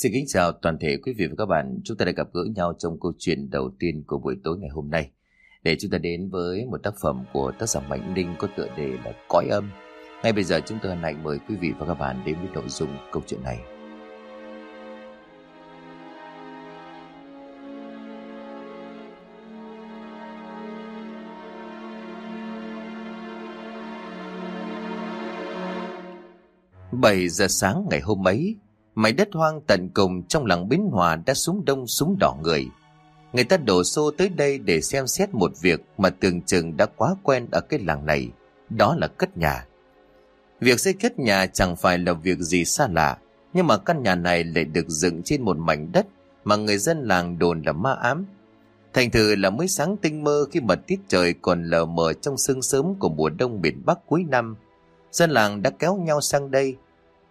Xin kính chào toàn thể quý vị và các bạn. Chúng ta đã gặp gỡ nhau trong câu chuyện đầu tiên của buổi tối ngày hôm nay. Để chúng ta đến với một tác phẩm của tác giả Mạnh Ninh có tựa đề là Cõi âm. Ngay bây giờ chúng tôi hân hạnh mời quý vị và các bạn đến với nội dung câu chuyện này. Bảy giờ sáng ngày hôm ấy, mảnh đất hoang tận cùng trong làng Bến Hòa đã súng đông súng đỏ người. Người ta đổ xô tới đây để xem xét một việc mà tưởng chừng đã quá quen ở cái làng này, đó là cất nhà. Việc xây cất nhà chẳng phải là việc gì xa lạ, nhưng mà căn nhà này lại được dựng trên một mảnh đất mà người dân làng đồn là ma ám. Thành thử là mới sáng tinh mơ khi mà tiết trời còn lờ mờ trong sương sớm của mùa đông miền Bắc cuối năm. Dân làng đã kéo nhau sang đây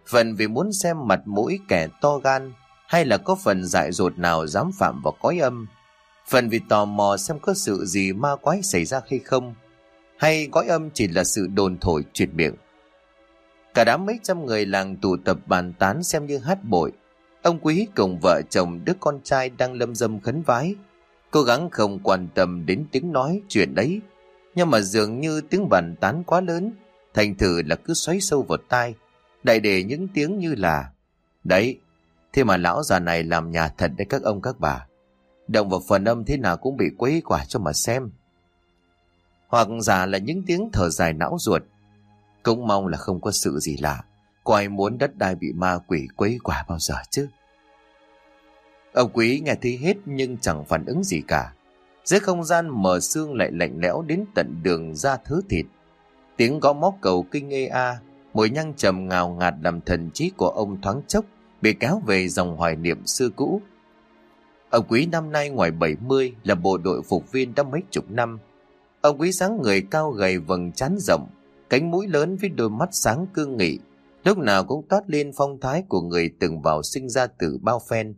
phần vì muốn xem mặt mũi kẻ to gan, hay là có phần dại dột nào dám phạm vào cõi âm? Phần vì tò mò xem có sự gì ma quái xảy ra hay không? Hay cõi âm chỉ là sự đồn thổi truyền miệng? Cả đám mấy trăm người làng tụ tập bàn tán xem như hát bội. Ông quý cùng vợ chồng, đứa con trai đang lâm dâm khấn vái. Cố gắng không quan tâm đến tiếng nói, chuyện đấy. Nhưng mà dường như tiếng bàn tán quá lớn, thành thử là cứ xoáy sâu vào tai đại để những tiếng như là Đấy, thế mà lão già này làm nhà thật đấy các ông các bà. Động vào phần âm thế nào cũng bị quấy quả cho mà xem. Hoặc giả là những tiếng thở dài não ruột. Cũng mong là không có sự gì lạ. Có ai muốn đất đai bị ma quỷ quấy quả bao giờ chứ? Ông quý nghe thấy hết nhưng chẳng phản ứng gì cả. Dưới không gian mờ xương lại lạnh lẽo đến tận đường ra thứ thịt. Tiếng gõ móc cầu kinh ê a mùi nhang trầm ngào ngạt làm thần trí của ông thoáng chốc bị kéo về dòng hoài niệm xưa cũ. Ông quý năm nay ngoài 70 là bộ đội phục viên đã mấy chục năm. Ông quý sáng người cao gầy vầng trán rộng, cánh mũi lớn với đôi mắt sáng cương nghị, lúc nào cũng toát lên phong thái của người từng vào sinh ra từ bao phen.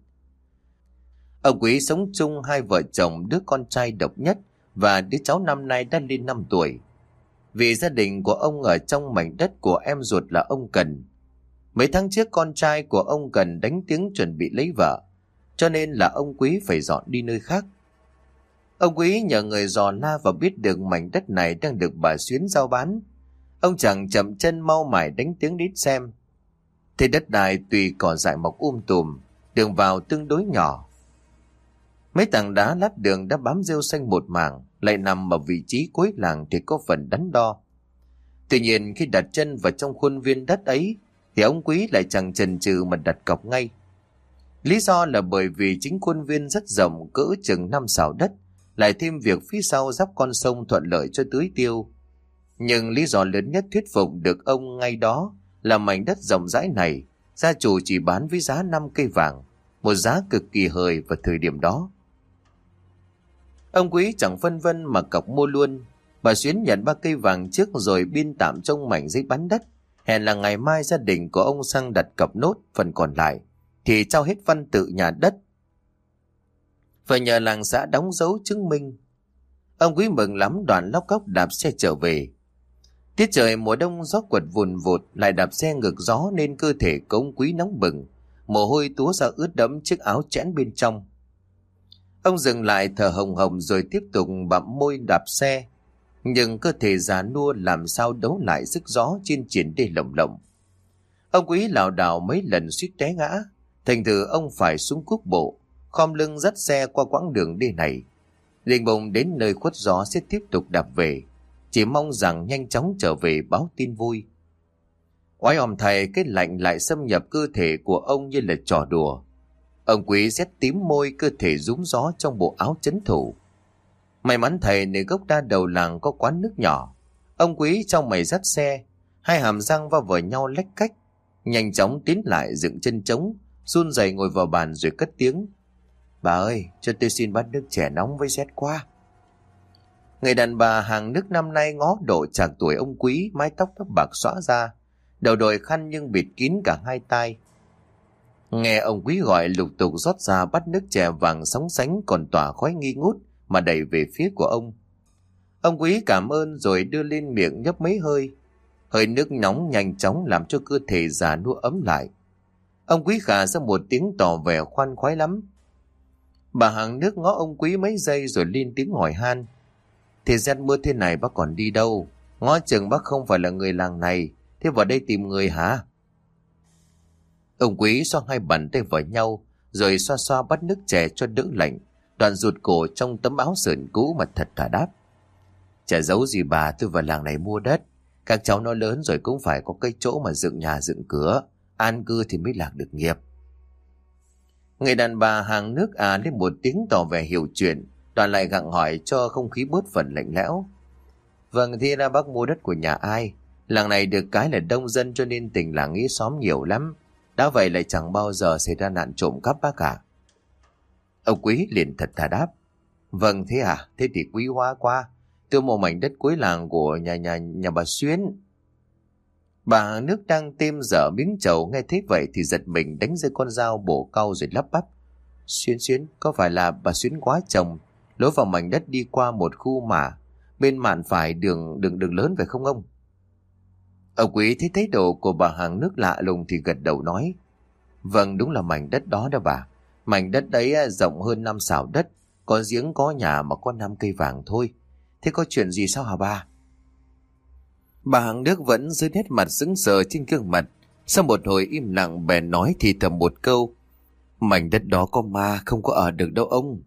Ông quý sống chung hai vợ chồng đứa con trai độc nhất và đứa cháu năm nay đã lên 5 tuổi vì gia đình của ông ở trong mảnh đất của em ruột là ông Cần. Mấy tháng trước con trai của ông Cần đánh tiếng chuẩn bị lấy vợ, cho nên là ông Quý phải dọn đi nơi khác. Ông Quý nhờ người dò la và biết được mảnh đất này đang được bà Xuyến giao bán. Ông chẳng chậm chân mau mải đánh tiếng đít xem. Thế đất đai tùy cỏ dại mọc um tùm, đường vào tương đối nhỏ. Mấy tảng đá lát đường đã bám rêu xanh một mảng, lại nằm ở vị trí cuối làng thì có phần đắn đo. Tuy nhiên khi đặt chân vào trong khuôn viên đất ấy thì ông Quý lại chẳng chần chừ mà đặt cọc ngay. Lý do là bởi vì chính khuôn viên rất rộng cỡ chừng năm xào đất, lại thêm việc phía sau giáp con sông thuận lợi cho tưới tiêu. Nhưng lý do lớn nhất thuyết phục được ông ngay đó là mảnh đất rộng rãi này, gia chủ chỉ bán với giá 5 cây vàng, một giá cực kỳ hời vào thời điểm đó. Ông quý chẳng phân vân mà cọc mua luôn. Bà Xuyến nhận ba cây vàng trước rồi biên tạm trong mảnh giấy bán đất. Hẹn là ngày mai gia đình của ông sang đặt cọc nốt phần còn lại. Thì trao hết văn tự nhà đất. Phải nhờ làng xã đóng dấu chứng minh. Ông quý mừng lắm, đoàn lóc cốc đạp xe trở về. Tiết trời mùa đông gió quật vùn vụt, lại đạp xe ngược gió nên cơ thể của ông quý nóng bừng. Mồ hôi túa ra ướt đẫm chiếc áo chẽn bên trong. Ông dừng lại thở hồng hồng rồi tiếp tục bặm môi đạp xe. Nhưng cơ thể già nua làm sao đấu lại sức gió trên triển đê lồng lộng. Ông quý lảo đảo mấy lần suýt té ngã. Thành thử ông phải xuống quốc bộ, khom lưng dắt xe qua quãng đường đê này. Liền bồng đến nơi khuất gió sẽ tiếp tục đạp về. Chỉ mong rằng nhanh chóng trở về báo tin vui. Oái òm thầy cái lạnh lại xâm nhập cơ thể của ông như là trò đùa. Ông quý rét tím môi cơ thể rúng gió trong bộ áo chấn thủ. May mắn thầy nơi gốc đa đầu làng có quán nước nhỏ. Ông quý trong mày dắt xe, hai hàm răng vào vào nhau lách cách. Nhanh chóng tiến lại dựng chân trống, run rẩy ngồi vào bàn rồi cất tiếng. Bà ơi, cho tôi xin bát nước trẻ nóng với rét quá. Người đàn bà hàng nước năm nay ngó độ chạc tuổi ông quý, mái tóc tóc bạc xõa ra, đầu đội khăn nhưng bịt kín cả hai tay. Nghe ông quý gọi lục tục rót ra bắt nước chè vàng sóng sánh còn tỏa khói nghi ngút mà đẩy về phía của ông. Ông quý cảm ơn rồi đưa lên miệng nhấp mấy hơi. Hơi nước nóng nhanh chóng làm cho cơ thể già nua ấm lại. Ông quý khả ra một tiếng tỏ vẻ khoan khoái lắm. Bà hàng nước ngó ông quý mấy giây rồi lên tiếng hỏi han. Thì rét mưa thế này bác còn đi đâu? Ngó chừng bác không phải là người làng này. Thế vào đây tìm người hả? Ông quý xoa hai bàn tay vào nhau, rồi xoa xoa bắt nước chè cho đỡ lạnh. Đoạn rụt cổ trong tấm áo sườn cũ mà thật thà đáp. Chả giấu gì bà, tôi vào làng này mua đất. Các cháu nó lớn rồi cũng phải có cái chỗ mà dựng nhà, dựng cửa. An cư thì mới lạc được nghiệp. Người đàn bà hàng nước à lên một tiếng tỏ vẻ hiểu chuyện. Đoàn lại gặng hỏi cho không khí bớt phần lạnh lẽo. Vâng thì ra bác mua đất của nhà ai? Làng này được cái là đông dân cho nên tình làng nghĩ xóm nhiều lắm. Đã vậy lại chẳng bao giờ xảy ra nạn trộm cắp bác cả. Ông Quý liền thật thà đáp. Vâng thế à, thế thì quý hóa qua. Tôi mua mảnh đất cuối làng của nhà nhà nhà bà Xuyến. Bà nước đang tim dở miếng chầu nghe thấy vậy thì giật mình đánh rơi con dao bổ cau rồi lắp bắp. Xuyến xuyến, có phải là bà Xuyến quá chồng, lối vào mảnh đất đi qua một khu mà, bên mạn phải đường đường đường lớn phải không ông? Ông quý thấy thái độ của bà hàng nước lạ lùng thì gật đầu nói. Vâng đúng là mảnh đất đó đó bà. Mảnh đất đấy à, rộng hơn năm xảo đất, có giếng có nhà mà có năm cây vàng thôi. Thế có chuyện gì sao hả bà? Bà hàng nước vẫn giữ nét mặt sững sờ trên gương mặt. Sau một hồi im lặng bèn nói thì thầm một câu. Mảnh đất đó có ma không có ở được đâu ông.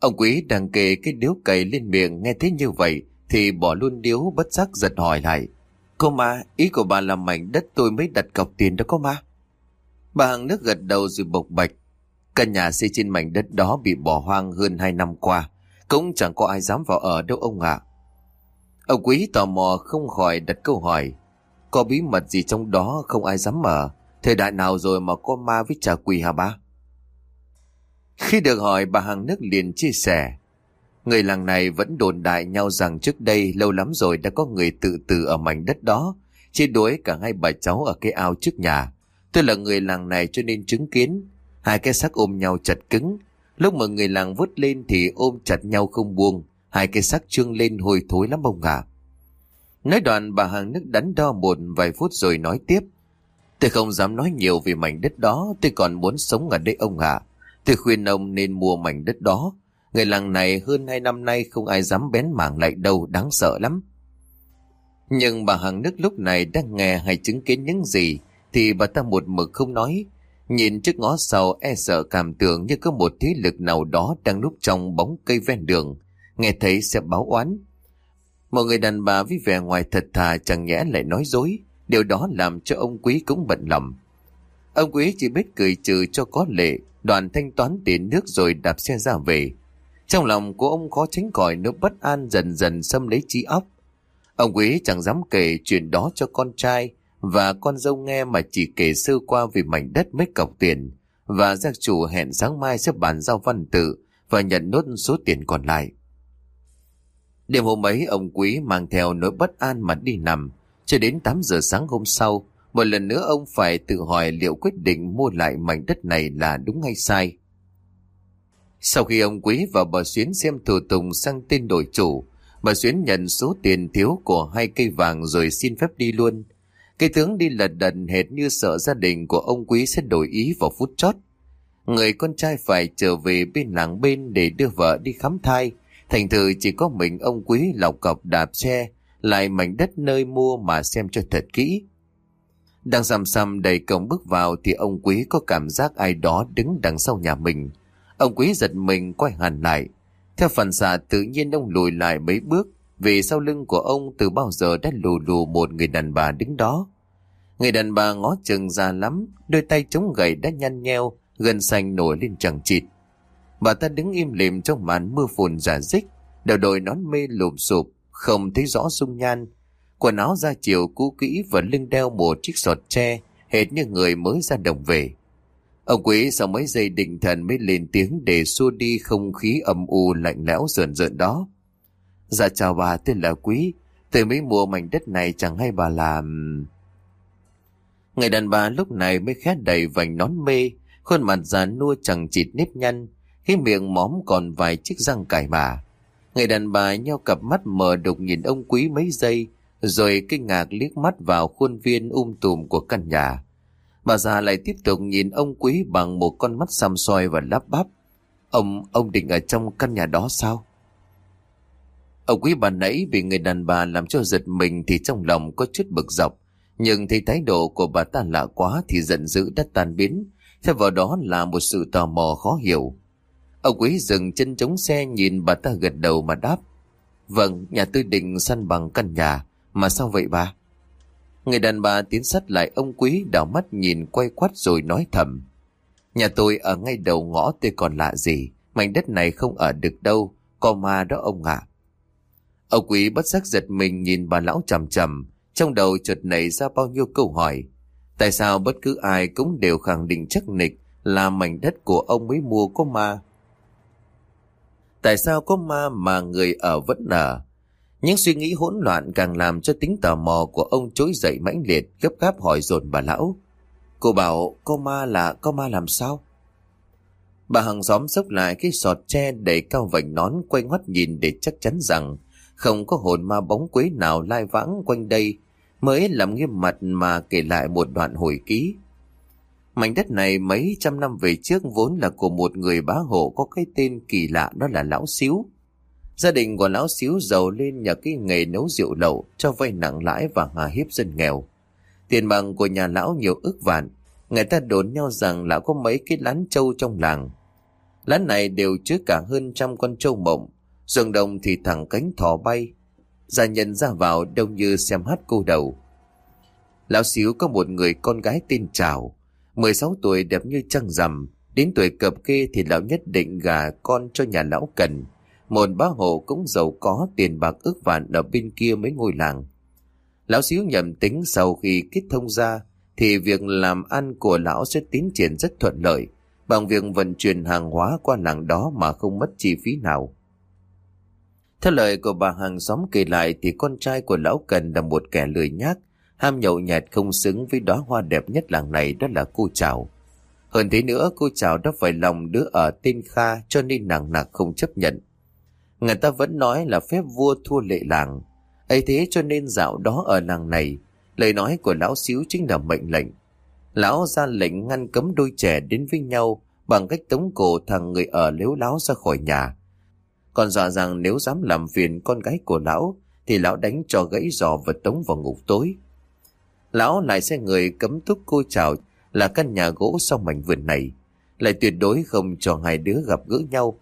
Ông quý đang kề cái điếu cày lên miệng nghe thấy như vậy thì bỏ luôn điếu bất giác giật hỏi lại. Cô ma, ý của bà là mảnh đất tôi mới đặt cọc tiền đó có ma. Bà hàng nước gật đầu rồi bộc bạch. Căn nhà xây trên mảnh đất đó bị bỏ hoang hơn hai năm qua. Cũng chẳng có ai dám vào ở đâu ông ạ. Ông quý tò mò không khỏi đặt câu hỏi. Có bí mật gì trong đó không ai dám mở. Thời đại nào rồi mà có ma với trà quỳ hả ba? Khi được hỏi bà hàng nước liền chia sẻ. Người làng này vẫn đồn đại nhau rằng trước đây lâu lắm rồi đã có người tự tử ở mảnh đất đó. Chia đuối cả hai bà cháu ở cái ao trước nhà. Tôi là người làng này cho nên chứng kiến. Hai cái xác ôm nhau chặt cứng. Lúc mà người làng vứt lên thì ôm chặt nhau không buông. Hai cái xác trương lên hôi thối lắm ông ạ. Nói đoạn bà hàng nước đắn đo một vài phút rồi nói tiếp. Tôi không dám nói nhiều về mảnh đất đó, tôi còn muốn sống ở đây ông ạ. Tôi khuyên ông nên mua mảnh đất đó. Người làng này hơn hai năm nay không ai dám bén mảng lại đâu, đáng sợ lắm. Nhưng bà hàng nước lúc này đang nghe hay chứng kiến những gì thì bà ta một mực không nói. Nhìn trước ngó sau e sợ cảm tưởng như có một thế lực nào đó đang núp trong bóng cây ven đường. Nghe thấy sẽ báo oán. Một người đàn bà với vẻ ngoài thật thà chẳng nhẽ lại nói dối. Điều đó làm cho ông quý cũng bận lòng. Ông quý chỉ biết cười trừ cho có lệ, đoàn thanh toán tiền nước rồi đạp xe ra về. Trong lòng của ông khó tránh khỏi nỗi bất an dần dần xâm lấy trí óc. Ông quý chẳng dám kể chuyện đó cho con trai, và con dâu nghe mà chỉ kể sơ qua về mảnh đất mấy cọc tiền, và gia chủ hẹn sáng mai sẽ bàn giao văn tự và nhận nốt số tiền còn lại. Đêm hôm ấy, ông quý mang theo nỗi bất an mà đi nằm, cho đến 8 giờ sáng hôm sau, một lần nữa ông phải tự hỏi liệu quyết định mua lại mảnh đất này là đúng hay sai. Sau khi ông Quý và bà Xuyến xem thủ tục sang tên đổi chủ, bà Xuyến nhận số tiền thiếu của hai cây vàng rồi xin phép đi luôn. Cây tướng đi lật đật hệt như sợ gia đình của ông Quý sẽ đổi ý vào phút chót. Người con trai phải trở về bên làng bên để đưa vợ đi khám thai. Thành thử chỉ có mình ông Quý lọc cọc đạp xe, lại mảnh đất nơi mua mà xem cho thật kỹ. Đang xăm xăm đầy cổng bước vào thì ông Quý có cảm giác ai đó đứng đằng sau nhà mình. Ông Quý giật mình quay hẳn lại. Theo phần xạ tự nhiên ông lùi lại mấy bước vì sau lưng của ông từ bao giờ đã lù lù một người đàn bà đứng đó. Người đàn bà ngó chừng già lắm, đôi tay chống gậy đã nhăn nheo, gần xanh nổi lên chẳng chịt. Bà ta đứng im lìm trong màn mưa phùn giả dích, đầu đội nón mê lụp sụp, không thấy rõ dung nhan. Quần áo da chiều cũ kỹ và lưng đeo một chiếc sọt tre, hệt như người mới ra đồng về. Ông quý sau mấy giây định thần mới lên tiếng để xua đi không khí âm u lạnh lẽo rợn rợn đó. Dạ chào bà tên là Quý, từ mới mua mảnh đất này chẳng hay bà làm... Người đàn bà lúc này mới khét đầy vành nón mê, khuôn mặt già nua chẳng chịt nếp nhăn, cái miệng móm còn vài chiếc răng cải bà. Người đàn bà nhau cặp mắt mờ đục nhìn ông quý mấy giây, rồi kinh ngạc liếc mắt vào khuôn viên um tùm của căn nhà. Bà già lại tiếp tục nhìn ông quý bằng một con mắt xăm soi và lắp bắp. Ông, ông định ở trong căn nhà đó sao? Ông quý bà nãy bị người đàn bà làm cho giật mình thì trong lòng có chút bực dọc. Nhưng thấy thái độ của bà ta lạ quá thì giận dữ đã tan biến. Theo vào đó là một sự tò mò khó hiểu. Ông quý dừng chân chống xe nhìn bà ta gật đầu mà đáp. Vâng, nhà tôi định săn bằng căn nhà. Mà sao vậy bà? Người đàn bà tiến sát lại ông quý, đảo mắt nhìn quay quát rồi nói thầm. Nhà tôi ở ngay đầu ngõ tôi còn lạ gì. Mảnh đất này không ở được đâu. Có ma đó ông ạ. Ông quý bất giác giật mình nhìn bà lão chầm chầm. Trong đầu chợt nảy ra bao nhiêu câu hỏi. Tại sao bất cứ ai cũng đều khẳng định chắc nịch là mảnh đất của ông mới mua có ma? Tại sao có ma mà người ở vẫn ở? Những suy nghĩ hỗn loạn càng làm cho tính tò mò của ông trỗi dậy mãnh liệt, gấp gáp hỏi dồn bà lão. Cô bảo có ma là có ma làm sao? Bà hàng xóm xốc lại cái sọt tre đầy cao vành nón quay ngoắt nhìn để chắc chắn rằng không có hồn ma bóng quế nào lai vãng quanh đây, mới làm nghiêm mặt mà kể lại một đoạn hồi ký. Mảnh đất này mấy trăm năm về trước vốn là của một người bá hộ có cái tên kỳ lạ đó là Lão Xíu. Gia đình của Lão Xíu giàu lên nhờ cái nghề nấu rượu lậu cho vay nặng lãi và hà hiếp dân nghèo. Tiền bằng của nhà Lão nhiều ức vạn. Người ta đồn nhau rằng Lão có mấy cái lán trâu trong làng. Lán này đều chứa cả hơn trăm con trâu mộng. Rừng đồng thì thẳng cánh thỏ bay. Gia nhân ra vào đông như xem hát cô đầu. Lão Xíu có một người con gái tên Trào. 16 tuổi, đẹp như trăng rằm. Đến tuổi cập kê thì lão nhất định gà con cho nhà lão cần. Một bá hộ cũng giàu có tiền bạc ước vạn ở bên kia mấy ngôi làng. Lão xíu nhầm tính sau khi kết thông ra thì việc làm ăn của lão sẽ tiến triển rất thuận lợi bằng việc vận chuyển hàng hóa qua làng đó mà không mất chi phí nào. Theo lời của bà hàng xóm kể lại thì con trai của lão Cần là một kẻ lười nhác, ham nhậu nhạt không xứng với đóa hoa đẹp nhất làng này đó là cô Chào. Hơn thế nữa cô Chào đã phải lòng đứa ở tên Kha cho nên nàng nặc không chấp nhận. Người ta vẫn nói là phép vua thua lệ làng. ấy thế cho nên dạo đó ở làng này, lời nói của lão xíu chính là mệnh lệnh. Lão ra lệnh ngăn cấm đôi trẻ đến với nhau bằng cách tống cổ thằng người ở lếu láo ra khỏi nhà. Còn dọa rằng nếu dám làm phiền con gái của lão, thì lão đánh cho gãy giò và tống vào ngục tối. Lão lại sẽ người cấm túc cô chào là căn nhà gỗ sau mảnh vườn này, lại tuyệt đối không cho hai đứa gặp gỡ nhau.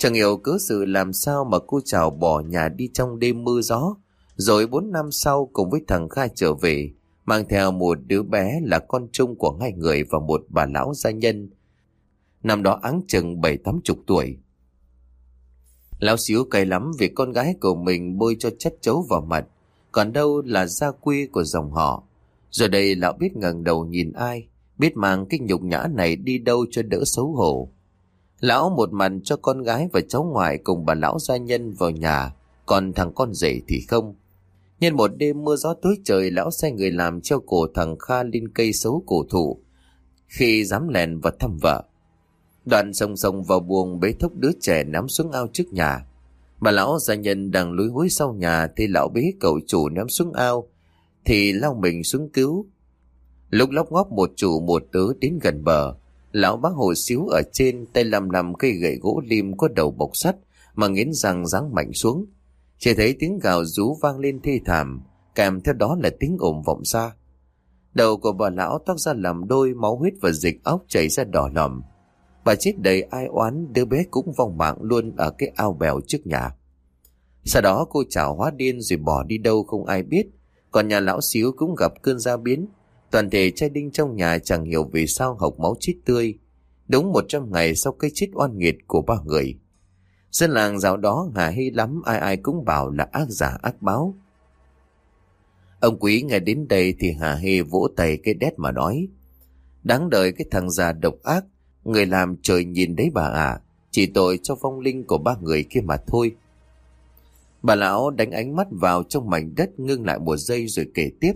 Chẳng hiểu cớ sự làm sao mà cô chào bỏ nhà đi trong đêm mưa gió, rồi bốn năm sau cùng với thằng Khai trở về, mang theo một đứa bé là con trung của hai người và một bà lão gia nhân. Năm đó áng chừng bảy tám chục tuổi. Lão xíu cay lắm vì con gái của mình bôi cho chất chấu vào mặt, còn đâu là gia quy của dòng họ. Rồi đây lão biết ngẩng đầu nhìn ai, biết mang cái nhục nhã này đi đâu cho đỡ xấu hổ. Lão một mặt cho con gái và cháu ngoại cùng bà lão gia nhân vào nhà, còn thằng con rể thì không. Nhân một đêm mưa gió tối trời, lão sai người làm treo cổ thằng Kha lên cây xấu cổ thụ, khi dám lèn và thăm vợ. Đoạn sông sông vào buồng bế thúc đứa trẻ nắm xuống ao trước nhà. Bà lão gia nhân đang lúi húi sau nhà thì lão bế cậu chủ ném xuống ao, thì lao mình xuống cứu. Lúc lóc ngóp một chủ một tớ đến gần bờ, Lão bác hồ xíu ở trên tay làm làm cây gậy gỗ lim có đầu bọc sắt mà nghiến răng giáng mạnh xuống. Chỉ thấy tiếng gào rú vang lên thê thảm, kèm theo đó là tiếng ồn vọng xa. Đầu của bà lão tóc ra làm đôi máu huyết và dịch óc chảy ra đỏ lòm. Bà chết đầy ai oán, đứa bé cũng vong mạng luôn ở cái ao bèo trước nhà. Sau đó cô chảo hóa điên rồi bỏ đi đâu không ai biết, còn nhà lão xíu cũng gặp cơn gia biến, Toàn thể trai đinh trong nhà chẳng hiểu vì sao hộc máu chít tươi. Đúng một trăm ngày sau cái chết oan nghiệt của ba người. Dân làng dạo đó hà hy lắm ai ai cũng bảo là ác giả ác báo. Ông quý nghe đến đây thì hà hê vỗ tay cái đét mà nói. Đáng đời cái thằng già độc ác, người làm trời nhìn đấy bà à, chỉ tội cho vong linh của ba người kia mà thôi. Bà lão đánh ánh mắt vào trong mảnh đất ngưng lại một giây rồi kể tiếp.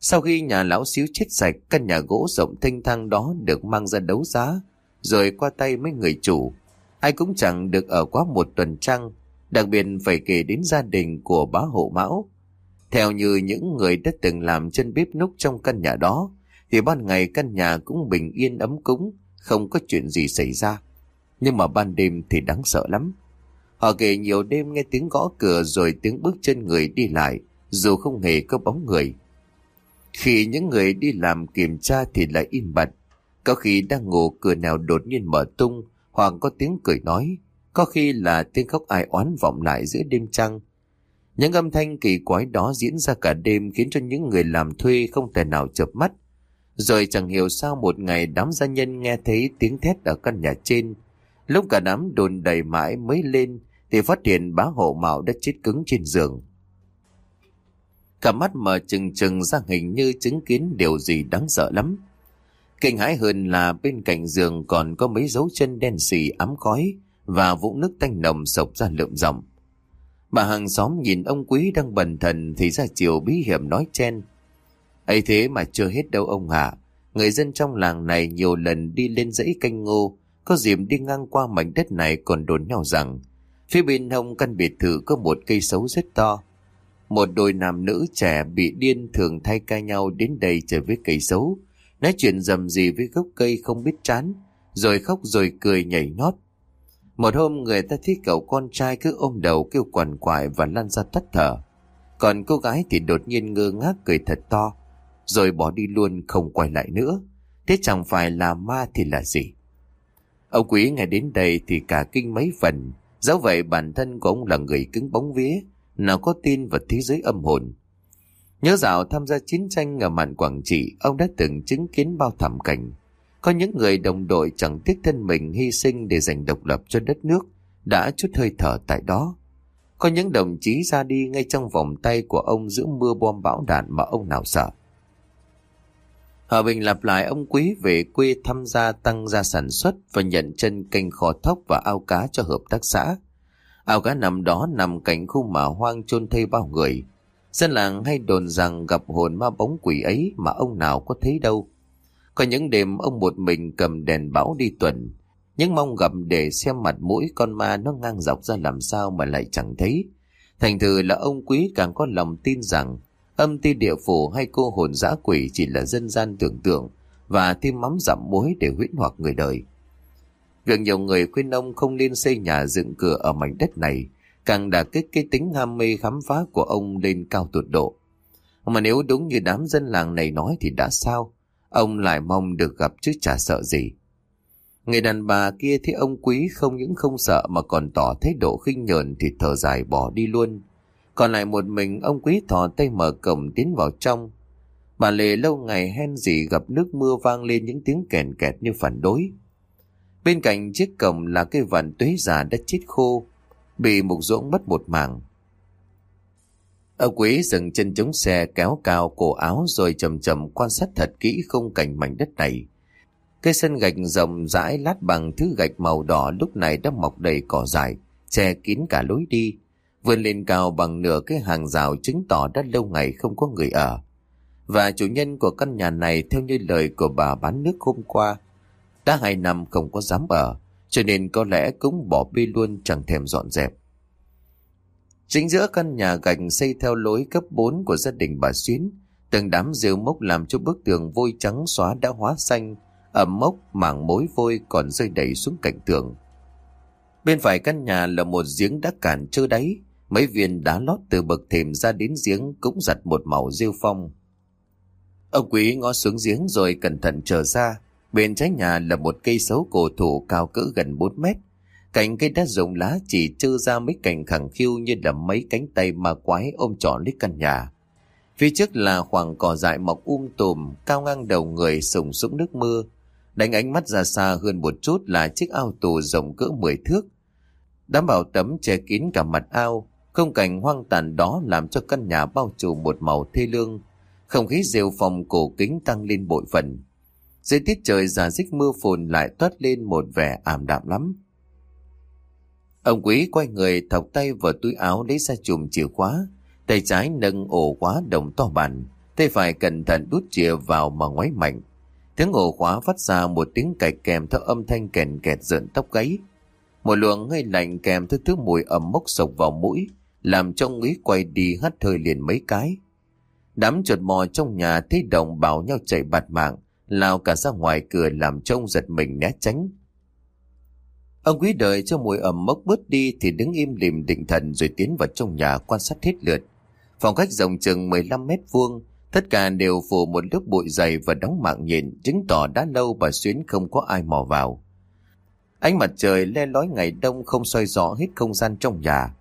Sau khi nhà lão xíu chết sạch, căn nhà gỗ rộng thanh thang đó được mang ra đấu giá, rồi qua tay mấy người chủ. Ai cũng chẳng được ở quá một tuần trăng, đặc biệt phải kể đến gia đình của bá hộ mão. Theo như những người đã từng làm chân bếp núc trong căn nhà đó, thì ban ngày căn nhà cũng bình yên ấm cúng, không có chuyện gì xảy ra. Nhưng mà ban đêm thì đáng sợ lắm. Họ kể nhiều đêm nghe tiếng gõ cửa rồi tiếng bước chân người đi lại, dù không hề có bóng người. Khi những người đi làm kiểm tra thì lại im bặt. Có khi đang ngủ, cửa nào đột nhiên mở tung hoặc có tiếng cười nói. Có khi là tiếng khóc ai oán vọng lại giữa đêm trăng. Những âm thanh kỳ quái đó diễn ra cả đêm khiến cho những người làm thuê không thể nào chợp mắt. Rồi chẳng hiểu sao một ngày đám gia nhân nghe thấy tiếng thét ở căn nhà trên. Lúc cả đám đồn đầy mãi mới lên, thì phát hiện bá hộ mạo đã chết cứng trên giường. Cả mắt mở trừng trừng ra hình như chứng kiến điều gì đáng sợ lắm. Kinh hãi hơn là bên cạnh giường còn có mấy dấu chân đen xì ám khói và vũng nước tanh nồng sộc ra lượm rộng. Bà hàng xóm nhìn ông quý đang bần thần thì ra chiều bí hiểm nói chen. ấy thế mà chưa hết đâu ông hả Người dân trong làng này nhiều lần đi lên dãy canh ngô, có dịp đi ngang qua mảnh đất này còn đồn nhau rằng phía bên hông căn biệt thự có một cây xấu rất to. Một đôi nam nữ trẻ bị điên thường thay ca nhau đến đây chơi với cây xấu, nói chuyện dầm gì với gốc cây không biết chán, rồi khóc rồi cười nhảy nhót. Một hôm người ta thấy cậu con trai cứ ôm đầu kêu quằn quại và lăn ra tắt thở. Còn cô gái thì đột nhiên ngơ ngác cười thật to, rồi bỏ đi luôn không quay lại nữa. Thế chẳng phải là ma thì là gì? Ông quý nghe đến đây thì cả kinh mấy phần, dẫu vậy bản thân của ông là người cứng bóng vía, nào có tin vào thế giới âm hồn. Nhớ dạo tham gia chiến tranh ở mạn Quảng Trị, ông đã từng chứng kiến bao thảm cảnh. Có những người đồng đội chẳng tiếc thân mình hy sinh để giành độc lập cho đất nước, đã chút hơi thở tại đó. Có những đồng chí ra đi ngay trong vòng tay của ông giữa mưa bom bão đạn mà ông nào sợ. Hòa Bình lặp lại ông Quý về quê tham gia tăng gia sản xuất và nhận chân canh kho thóc và ao cá cho hợp tác xã. Ao cá nằm đó nằm cạnh khu mả hoang chôn thây bao người. Dân làng hay đồn rằng gặp hồn ma bóng quỷ ấy mà ông nào có thấy đâu. Có những đêm ông một mình cầm đèn bão đi tuần, nhưng mong gặp để xem mặt mũi con ma nó ngang dọc ra làm sao mà lại chẳng thấy. Thành thử là ông quý càng có lòng tin rằng âm ti địa phủ hay cô hồn dã quỷ chỉ là dân gian tưởng tượng và thêm mắm dặm muối để huyễn hoặc người đời gần nhiều người khuyên ông không nên xây nhà dựng cửa ở mảnh đất này, càng đả kích cái tính ham mê khám phá của ông lên cao tột độ. Mà nếu đúng như đám dân làng này nói thì đã sao? Ông lại mong được gặp chứ chả sợ gì. Người đàn bà kia thấy ông quý không những không sợ mà còn tỏ thái độ khinh nhờn thì thở dài bỏ đi luôn. Còn lại một mình, ông quý thò tay mở cổng tiến vào trong. Bà Lệ lâu ngày hen gì gặp nước mưa vang lên những tiếng kèn kẹt như phản đối. Bên cạnh chiếc cổng là cây vằn tuế già đã chết khô, bị mục ruộng mất một mảng. Ông quý dừng chân chống xe kéo cao cổ áo rồi chầm chầm quan sát thật kỹ không cảnh mảnh đất này. Cây sân gạch rộng rãi lát bằng thứ gạch màu đỏ lúc này đã mọc đầy cỏ dài che kín cả lối đi, vươn lên cao bằng nửa cái hàng rào chứng tỏ đã lâu ngày không có người ở. Và chủ nhân của căn nhà này theo như lời của bà bán nước hôm qua, đã hai năm không có dám ở, cho nên có lẽ cũng bỏ bê luôn chẳng thèm dọn dẹp. Chính giữa căn nhà gạch xây theo lối cấp 4 của gia đình bà Xuyến, từng đám rêu mốc làm cho bức tường vôi trắng xóa đã hóa xanh, ẩm mốc mảng mối vôi còn rơi đầy xuống cạnh tường. Bên phải căn nhà là một giếng đã cạn trơ đáy, mấy viên đá lót từ bậc thềm ra đến giếng cũng giặt một màu rêu phong. Ông quý ngó xuống giếng rồi cẩn thận trở ra, bên trái nhà là một cây xấu cổ thụ cao cỡ gần 4 mét, Cành cây đã rụng lá chỉ trơ ra mấy cành khẳng khiu như là mấy cánh tay mà quái ôm trọn lấy căn nhà. Phía trước là khoảng cỏ dại mọc um tùm, cao ngang đầu người sùng sũng nước mưa. Đánh ánh mắt ra xa hơn một chút là chiếc ao tù rộng cỡ 10 thước. Đám bảo tấm che kín cả mặt ao, không cảnh hoang tàn đó làm cho căn nhà bao trùm một màu thê lương. Không khí rêu phòng cổ kính tăng lên bội phần. Dưới tiết trời giả dích mưa phùn lại toát lên một vẻ ảm đạm lắm. Ông quý quay người thọc tay vào túi áo lấy ra chùm chìa khóa, tay trái nâng ổ khóa đồng to bản, tay phải cẩn thận đút chìa vào mà ngoáy mạnh. Tiếng ổ khóa phát ra một tiếng cạch kèm theo âm thanh kèn kẹt rợn tóc gáy. Một luồng hơi lạnh kèm theo thứ mùi ẩm mốc sộc vào mũi, làm cho ông quý quay đi hắt hơi liền mấy cái. Đám chuột mò trong nhà thấy đồng bảo nhau chạy bạt mạng, lao cả ra ngoài cửa làm trông giật mình né tránh. Ông quý đợi cho mùi ẩm mốc bớt đi thì đứng im lìm định thần rồi tiến vào trong nhà quan sát hết lượt. Phòng khách rộng chừng 15 mét vuông, tất cả đều phủ một lớp bụi dày và đóng mạng nhện, chứng tỏ đã lâu bà Xuyến không có ai mò vào. Ánh mặt trời le lói ngày đông không soi rõ hết không gian trong nhà.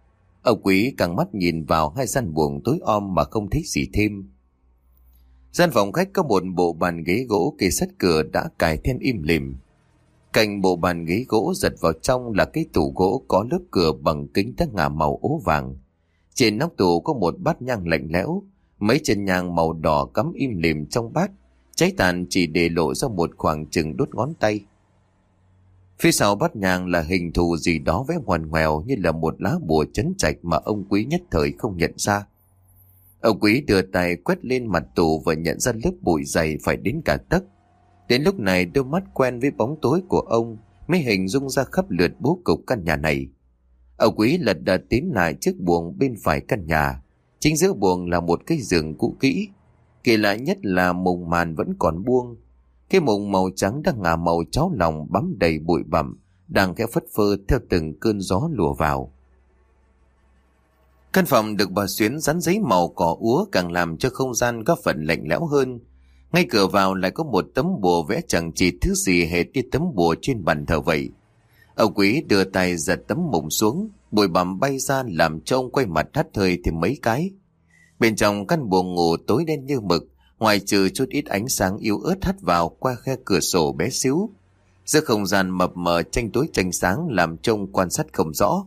Ông quý càng mắt nhìn vào hai gian buồng tối om mà không thấy gì thêm. Gian phòng khách có một bộ bàn ghế gỗ kê sắt cửa đã cài thêm im lìm. Cạnh bộ bàn ghế gỗ giật vào trong là cái tủ gỗ có lớp cửa bằng kính tác ngà màu ố vàng. Trên nóc tủ có một bát nhang lạnh lẽo, mấy chân nhang màu đỏ cắm im lìm trong bát, cháy tàn chỉ để lộ ra một khoảng chừng đốt ngón tay. Phía sau bát nhang là hình thù gì đó vẽ ngoằn ngoèo như là một lá bùa chấn trạch mà ông quý nhất thời không nhận ra. Ông quý đưa tay quét lên mặt tủ và nhận ra lớp bụi dày phải đến cả tấc. Đến lúc này đôi mắt quen với bóng tối của ông mới hình dung ra khắp lượt bố cục căn nhà này. Ông quý lật đật tiến lại chiếc buồng bên phải căn nhà. Chính giữa buồng là một cái giường cũ kỹ. Kỳ lạ nhất là mùng màn vẫn còn buông. Cái mùng màu trắng đang ngả màu cháo lòng bám đầy bụi bặm, đang khẽ phất phơ theo từng cơn gió lùa vào. Căn phòng được bà Xuyến dán giấy màu cỏ úa càng làm cho không gian có phần lạnh lẽo hơn. Ngay cửa vào lại có một tấm bùa vẽ chẳng chỉ thứ gì hệt như tấm bùa trên bàn thờ vậy. Ông quý đưa tay giật tấm mùng xuống, bụi bặm bay ra làm cho ông quay mặt hắt hơi thêm mấy cái. Bên trong căn buồng ngủ tối đen như mực, ngoài trừ chút ít ánh sáng yếu ớt hắt vào qua khe cửa sổ bé xíu. Giữa không gian mập mờ tranh tối tranh sáng làm trông quan sát không rõ.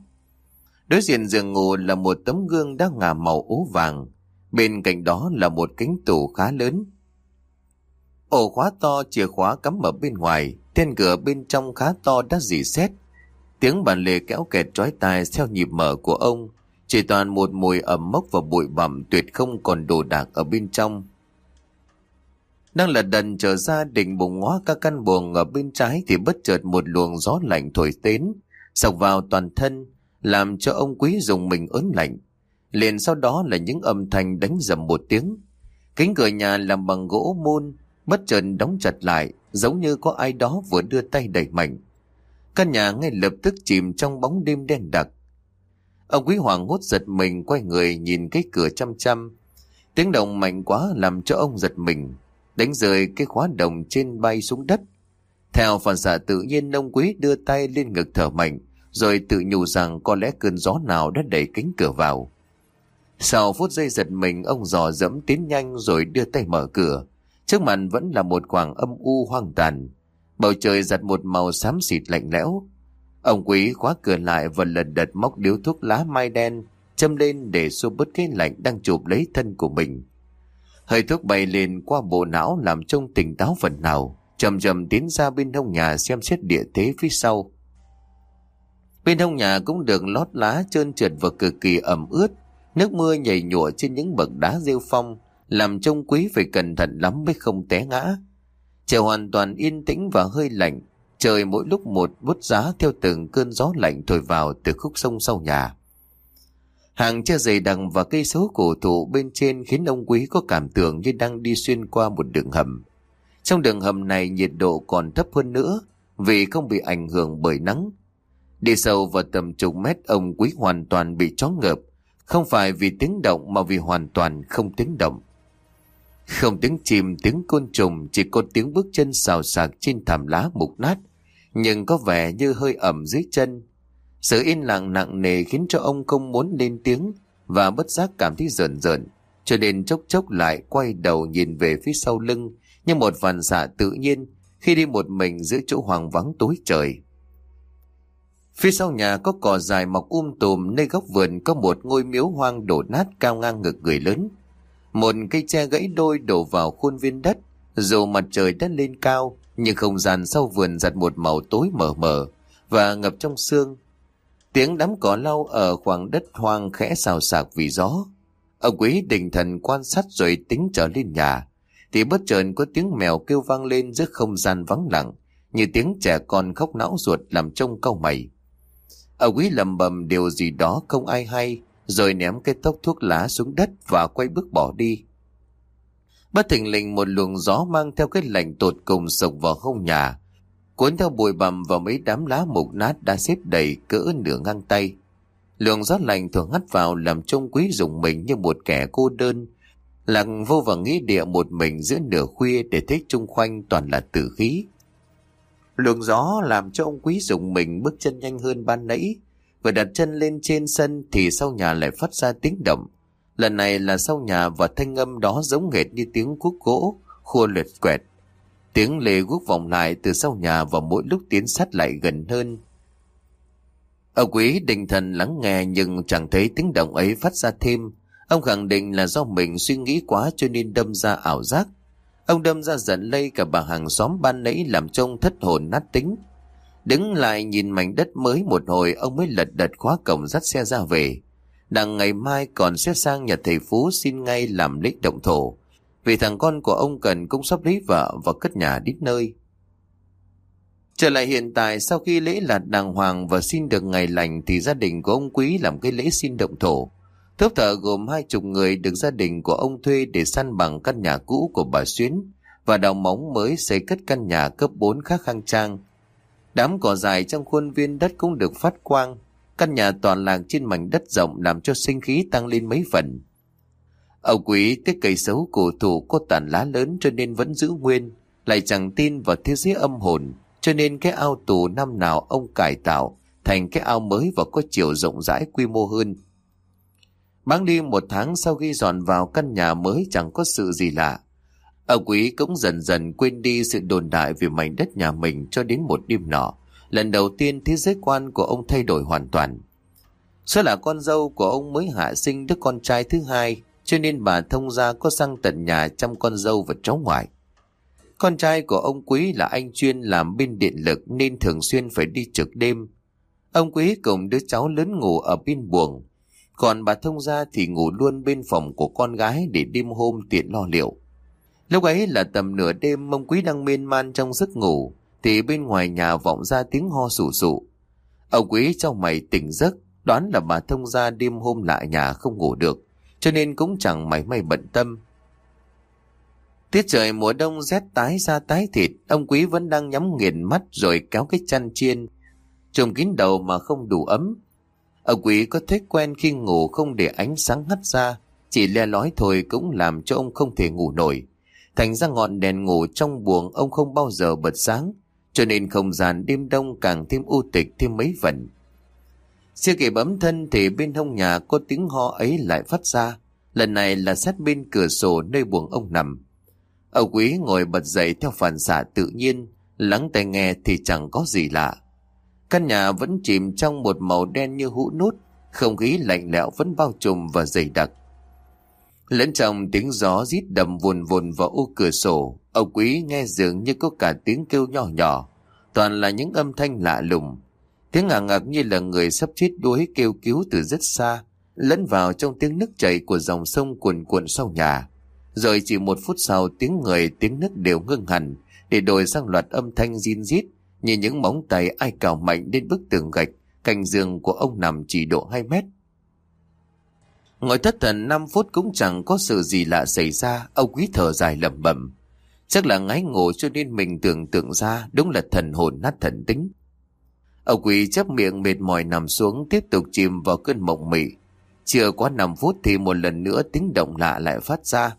Đối diện giường ngủ là một tấm gương đã ngả màu ố vàng. Bên cạnh đó là một cánh tủ khá lớn. Ổ khóa to chìa khóa cắm ở bên ngoài, thiên cửa bên trong khá to đã dì xét. Tiếng bàn lề kéo kẹt trói tai theo nhịp mở của ông, chỉ toàn một mùi ẩm mốc và bụi bặm tuyệt không còn đồ đạc ở bên trong. Đang lật đần trở ra định bùng ngó các căn buồng ở bên trái thì bất chợt một luồng gió lạnh thổi đến, sọc vào toàn thân, làm cho ông quý dùng mình ớn lạnh. Liền sau đó là những âm thanh đánh dầm một tiếng. kính cửa nhà làm bằng gỗ môn, bất chợt đóng chặt lại, giống như có ai đó vừa đưa tay đẩy mạnh. Căn nhà ngay lập tức chìm trong bóng đêm đen đặc. Ông quý hoàng hốt giật mình quay người nhìn cái cửa chăm chăm. Tiếng động mạnh quá làm cho ông giật mình, đánh rơi cái khóa đồng trên bay xuống đất. Theo phản xạ tự nhiên ông quý đưa tay lên ngực thở mạnh, rồi tự nhủ rằng có lẽ cơn gió nào đã đẩy cánh cửa vào. Sau phút giây giật mình, ông dò dẫm tiến nhanh rồi đưa tay mở cửa. Trước mặt vẫn là một khoảng âm u hoang tàn. Bầu trời giặt một màu xám xịt lạnh lẽo. Ông quý khóa cửa lại và lần đật móc điếu thuốc lá mai đen, châm lên để xua bớt cái lạnh đang chụp lấy thân của mình. Hơi thuốc bay lên qua bộ não làm trông tỉnh táo phần nào, Chầm chầm tiến ra bên hông nhà xem xét địa thế phía sau. Bên hông nhà cũng được lót lá trơn trượt và cực kỳ ẩm ướt. Nước mưa nhảy nhụa trên những bậc đá rêu phong, làm trông quý phải cẩn thận lắm mới không té ngã. Trời hoàn toàn yên tĩnh và hơi lạnh, trời mỗi lúc một bút giá theo từng cơn gió lạnh thổi vào từ khúc sông sau nhà. Hàng tre dày đằng và cây số cổ thụ bên trên khiến ông quý có cảm tưởng như đang đi xuyên qua một đường hầm. Trong đường hầm này nhiệt độ còn thấp hơn nữa vì không bị ảnh hưởng bởi nắng Đi sâu vào tầm chục mét ông quý hoàn toàn bị chó ngợp. Không phải vì tiếng động mà vì hoàn toàn không tiếng động. Không tiếng chim, tiếng côn trùng, chỉ có tiếng bước chân xào xạc trên thảm lá mục nát, nhưng có vẻ như hơi ẩm dưới chân. Sự yên lặng nặng nề khiến cho ông không muốn lên tiếng và bất giác cảm thấy rợn rợn, cho nên chốc chốc lại quay đầu nhìn về phía sau lưng như một phản xạ tự nhiên khi đi một mình giữa chỗ hoàng vắng tối trời. Phía sau nhà có cỏ dài mọc um tùm nơi góc vườn có một ngôi miếu hoang đổ nát cao ngang ngực người lớn. Một cây tre gãy đôi đổ vào khuôn viên đất, dù mặt trời đã lên cao, nhưng không gian sau vườn giặt một màu tối mờ mờ và ngập trong sương. Tiếng đám cỏ lau ở khoảng đất hoang khẽ xào xạc vì gió. Ông quý định thần quan sát rồi tính trở lên nhà, thì bất chợt có tiếng mèo kêu vang lên giữa không gian vắng lặng, như tiếng trẻ con khóc não ruột làm trông câu mày. Ông quý lầm bầm điều gì đó không ai hay, rồi ném cái tóc thuốc lá xuống đất và quay bước bỏ đi. Bất thình lình một luồng gió mang theo cái lạnh tột cùng sộc vào hông nhà. Cuốn theo bụi bằm và mấy đám lá mục nát đã xếp đầy cỡ nửa ngang tay. Luồng gió lạnh thường hắt vào làm trông quý dùng mình như một kẻ cô đơn. lặng vô vào nghĩ địa một mình giữa nửa khuya để thấy chung quanh toàn là tử khí. Luồng gió làm cho ông quý dùng mình bước chân nhanh hơn ban nãy. Vừa đặt chân lên trên sân thì sau nhà lại phát ra tiếng động. Lần này là sau nhà và thanh âm đó giống nghệt như tiếng cuốc gỗ, khua luyệt quẹt. Tiếng lề guốc vọng lại từ sau nhà và mỗi lúc tiến sát lại gần hơn. Ông quý định thần lắng nghe nhưng chẳng thấy tiếng động ấy phát ra thêm. Ông khẳng định là do mình suy nghĩ quá cho nên đâm ra ảo giác. Ông đâm ra giận lây cả bà hàng xóm ban nãy làm trông thất hồn nát tính. Đứng lại nhìn mảnh đất mới một hồi, ông mới lật đật khóa cổng dắt xe ra về. Đằng ngày mai còn sẽ sang nhà thầy Phú xin ngay làm lễ động thổ. Vì thằng con của ông cần cũng sắp lấy vợ và cất nhà đít nơi. Trở lại hiện tại, sau khi lễ lạt đàng hoàng và xin được ngày lành thì gia đình của ông Quý làm cái lễ xin động thổ. Thớp thợ gồm hai chục người được gia đình của ông thuê để săn bằng căn nhà cũ của bà Xuyến và đào móng mới xây cất căn nhà cấp 4 khác khang trang. Đám cỏ dài trong khuôn viên đất cũng được phát quang. Căn nhà toàn làng trên mảnh đất rộng làm cho sinh khí tăng lên mấy phần. Ông quý tiếc cây xấu cổ thụ có tàn lá lớn cho nên vẫn giữ nguyên, lại chẳng tin vào thế giới âm hồn, cho nên cái ao tù năm nào ông cải tạo thành cái ao mới và có chiều rộng rãi quy mô hơn. Mang đi một tháng sau khi dọn vào căn nhà mới chẳng có sự gì lạ. Ông quý cũng dần dần quên đi sự đồn đại về mảnh đất nhà mình cho đến một đêm nọ. Lần đầu tiên thế giới quan của ông thay đổi hoàn toàn. Sẽ là con dâu của ông mới hạ sinh đứa con trai thứ hai, cho nên bà thông gia có sang tận nhà chăm con dâu và cháu ngoại. Con trai của ông Quý là anh chuyên làm bên điện lực nên thường xuyên phải đi trực đêm. Ông Quý cùng đứa cháu lớn ngủ ở bên buồng, còn bà thông gia thì ngủ luôn bên phòng của con gái để đêm hôm tiện lo liệu. Lúc ấy là tầm nửa đêm ông Quý đang miên man trong giấc ngủ, thì bên ngoài nhà vọng ra tiếng ho sù sụ. Ông Quý trong mày tỉnh giấc, đoán là bà thông gia đêm hôm lại nhà không ngủ được, cho nên cũng chẳng mảy may bận tâm. Tiết trời mùa đông rét tái ra tái thịt, ông Quý vẫn đang nhắm nghiền mắt rồi kéo cái chăn chiên, trùm kín đầu mà không đủ ấm ở Quý có thói quen khi ngủ không để ánh sáng hắt ra, chỉ le lói thôi cũng làm cho ông không thể ngủ nổi. Thành ra ngọn đèn ngủ trong buồng ông không bao giờ bật sáng, cho nên không gian đêm đông càng thêm u tịch thêm mấy phần. Chưa kịp bấm thân thì bên hông nhà có tiếng ho ấy lại phát ra. Lần này là sát bên cửa sổ nơi buồng ông nằm. Ông quý ngồi bật dậy theo phản xạ tự nhiên, lắng tai nghe thì chẳng có gì lạ. Căn nhà vẫn chìm trong một màu đen như hũ nút, không khí lạnh lẽo vẫn bao trùm và dày đặc. Lẫn trong tiếng gió rít đầm vùn vùn vào ô cửa sổ, ông quý nghe dường như có cả tiếng kêu nhỏ nhỏ, toàn là những âm thanh lạ lùng. Tiếng ngạc ngạc như là người sắp chết đuối kêu cứu từ rất xa, lẫn vào trong tiếng nước chảy của dòng sông cuồn cuộn sau nhà. Rồi chỉ một phút sau tiếng người tiếng nước đều ngưng hẳn để đổi sang loạt âm thanh zin rít nhìn những móng tay ai cào mạnh đến bức tường gạch cành giường của ông nằm chỉ độ 2 mét. Ngồi thất thần 5 phút cũng chẳng có sự gì lạ xảy ra, ông quý thở dài lẩm bẩm. Chắc là ngái ngủ cho nên mình tưởng tượng ra đúng là thần hồn nát thần tính. Ông quý chấp miệng mệt mỏi nằm xuống tiếp tục chìm vào cơn mộng mị. Chưa quá 5 phút thì một lần nữa tiếng động lạ lại phát ra.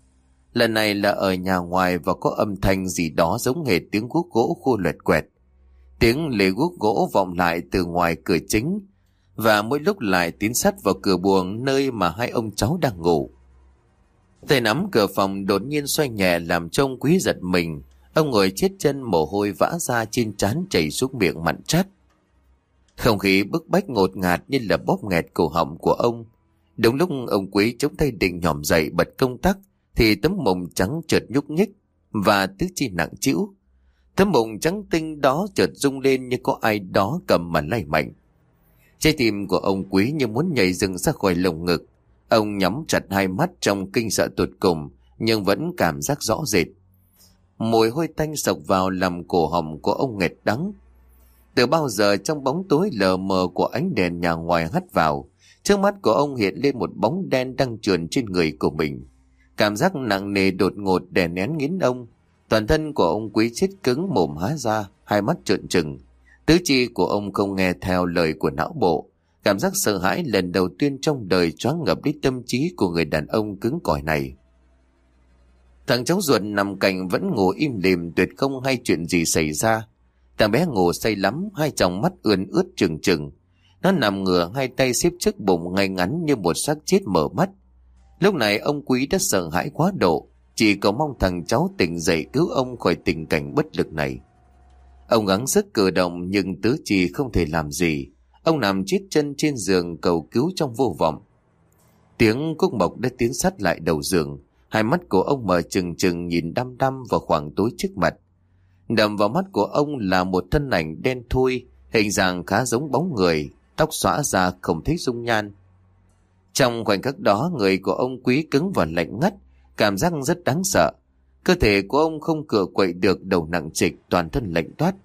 Lần này là ở nhà ngoài và có âm thanh gì đó giống hệt tiếng guốc gỗ khô lẹt quẹt. Tiếng lề guốc gỗ vọng lại từ ngoài cửa chính, và mỗi lúc lại tiến sát vào cửa buồng nơi mà hai ông cháu đang ngủ. Tay nắm cửa phòng đột nhiên xoay nhẹ làm trông quý giật mình. Ông ngồi chết chân mồ hôi vã ra trên trán chảy xuống miệng mặn chát. Không khí bức bách ngột ngạt như là bóp nghẹt cổ họng của ông. Đúng lúc ông quý chống tay định nhòm dậy bật công tắc, thì tấm mộng trắng chợt nhúc nhích và tứ chi nặng chịu. Tấm bụng trắng tinh đó chợt rung lên như có ai đó cầm mà lay mạnh. Trái tim của ông quý như muốn nhảy dừng ra khỏi lồng ngực. Ông nhắm chặt hai mắt trong kinh sợ tụt cùng, nhưng vẫn cảm giác rõ rệt. Mùi hôi tanh sộc vào làm cổ họng của ông nghẹt đắng. Từ bao giờ trong bóng tối lờ mờ của ánh đèn nhà ngoài hắt vào, trước mắt của ông hiện lên một bóng đen đang trườn trên người của mình. Cảm giác nặng nề đột ngột đè nén nghiến ông. Toàn thân của ông quý chết cứng mồm há ra, hai mắt trợn trừng. Tứ chi của ông không nghe theo lời của não bộ. Cảm giác sợ hãi lần đầu tiên trong đời choáng ngập đi tâm trí của người đàn ông cứng cỏi này. Thằng cháu ruột nằm cạnh vẫn ngủ im lìm tuyệt không hay chuyện gì xảy ra. Thằng bé ngủ say lắm, hai tròng mắt ươn ướt trừng trừng. Nó nằm ngửa hai tay xếp trước bụng ngay ngắn như một xác chết mở mắt. Lúc này ông quý đã sợ hãi quá độ, chỉ cầu mong thằng cháu tỉnh dậy cứu ông khỏi tình cảnh bất lực này. Ông gắng sức cử động nhưng tứ chi không thể làm gì. Ông nằm chết chân trên giường cầu cứu trong vô vọng. Tiếng cúc mộc đã tiến sát lại đầu giường. Hai mắt của ông mở trừng trừng nhìn đăm đăm vào khoảng tối trước mặt. Đầm vào mắt của ông là một thân ảnh đen thui, hình dạng khá giống bóng người, tóc xõa ra không thấy dung nhan. Trong khoảnh khắc đó, người của ông quý cứng và lạnh ngắt, cảm giác rất đáng sợ. Cơ thể của ông không cửa quậy được đầu nặng trịch, toàn thân lạnh toát.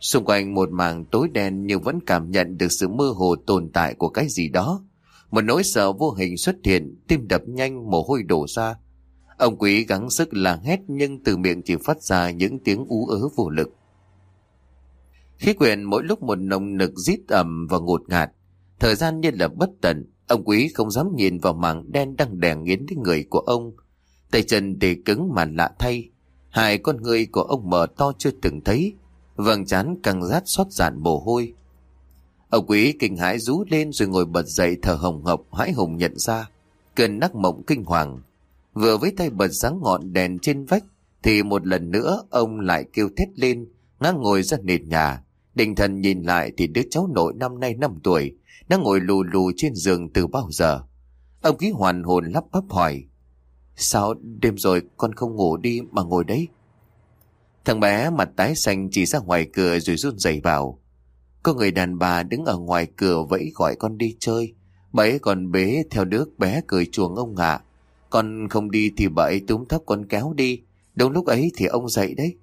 Xung quanh một mảng tối đen nhưng vẫn cảm nhận được sự mơ hồ tồn tại của cái gì đó. Một nỗi sợ vô hình xuất hiện, tim đập nhanh, mồ hôi đổ ra. Ông quý gắng sức là hét nhưng từ miệng chỉ phát ra những tiếng ú ớ vô lực. Khí quyển mỗi lúc một nồng nực rít ẩm và ngột ngạt. Thời gian như là bất tận, ông quý không dám nhìn vào mảng đen đang đè nghiến đến người của ông. Tay chân để cứng mà lạ thay. Hai con người của ông mở to chưa từng thấy. Vầng trán càng rát xót dạn mồ hôi. Ông quý kinh hãi rú lên rồi ngồi bật dậy thở hồng hộc, hãi hùng nhận ra. Cơn nắc mộng kinh hoàng. Vừa với tay bật sáng ngọn đèn trên vách, thì một lần nữa ông lại kêu thét lên, ngang ngồi ra nền nhà. Định thần nhìn lại thì đứa cháu nội năm nay 5 tuổi đang ngồi lù lù trên giường từ bao giờ. Ông ký hoàn hồn lắp bắp hỏi Sao đêm rồi con không ngủ đi mà ngồi đấy? Thằng bé mặt tái xanh chỉ ra ngoài cửa rồi run rẩy vào. Có người đàn bà đứng ở ngoài cửa vẫy gọi con đi chơi. Bà ấy còn bế theo đứa bé cười chuồng ông ạ. Con không đi thì bà ấy túm thấp con kéo đi. Đúng lúc ấy thì ông dậy đấy.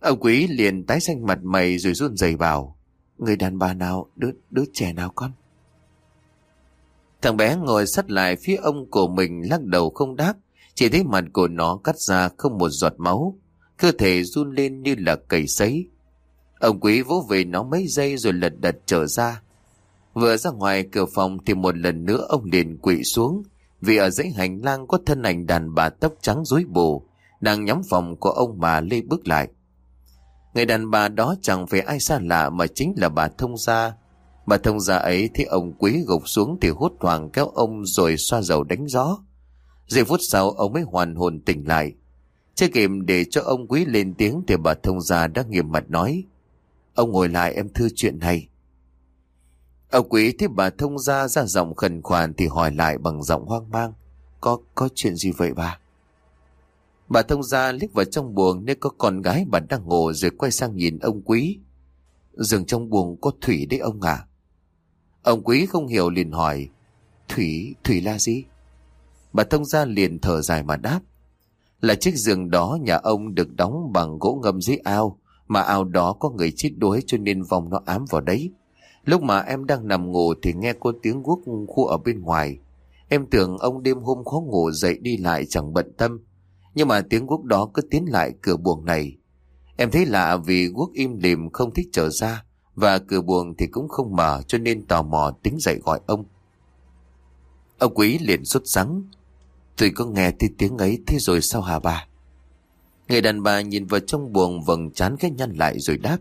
Ông quý liền tái xanh mặt mày rồi run rẩy vào. Người đàn bà nào, đứa, đứa trẻ nào con? Thằng bé ngồi sắt lại phía ông của mình lắc đầu không đáp. Chỉ thấy mặt của nó cắt ra không một giọt máu. Cơ thể run lên như là cầy sấy. Ông quý vỗ về nó mấy giây rồi lật đật trở ra. Vừa ra ngoài cửa phòng thì một lần nữa ông liền quỵ xuống. Vì ở dãy hành lang có thân ảnh đàn bà tóc trắng rối bù. Đang nhắm phòng của ông bà lê bước lại. Người đàn bà đó chẳng phải ai xa lạ mà chính là bà thông gia. Bà thông gia ấy thấy ông quý gục xuống thì hốt hoảng kéo ông rồi xoa dầu đánh gió. Giây phút sau ông mới hoàn hồn tỉnh lại. Chưa kịp để cho ông quý lên tiếng thì bà thông gia đã nghiêm mặt nói. Ông ngồi lại em thư chuyện này. Ông quý thấy bà thông gia ra giọng khẩn khoản thì hỏi lại bằng giọng hoang mang. Có, có chuyện gì vậy bà? Bà thông gia liếc vào trong buồng nơi có con gái bà đang ngủ rồi quay sang nhìn ông quý. Giường trong buồng có Thủy đấy ông à? Ông quý không hiểu liền hỏi. Thủy, Thủy là gì? Bà thông gia liền thở dài mà đáp. Là chiếc giường đó nhà ông được đóng bằng gỗ ngâm dưới ao, mà ao đó có người chết đuối cho nên vòng nó ám vào đấy. Lúc mà em đang nằm ngủ thì nghe có tiếng guốc khu ở bên ngoài. Em tưởng ông đêm hôm khó ngủ dậy đi lại chẳng bận tâm. Nhưng mà tiếng guốc đó cứ tiến lại cửa buồng này. Em thấy lạ vì guốc im lìm không thích trở ra và cửa buồng thì cũng không mở cho nên tò mò tính dậy gọi ông. Ông quý liền xuất sắng. Tôi có nghe thấy tiếng ấy, thế rồi sao hả bà? Người đàn bà nhìn vào trong buồng vầng chán ghét nhăn lại rồi đáp.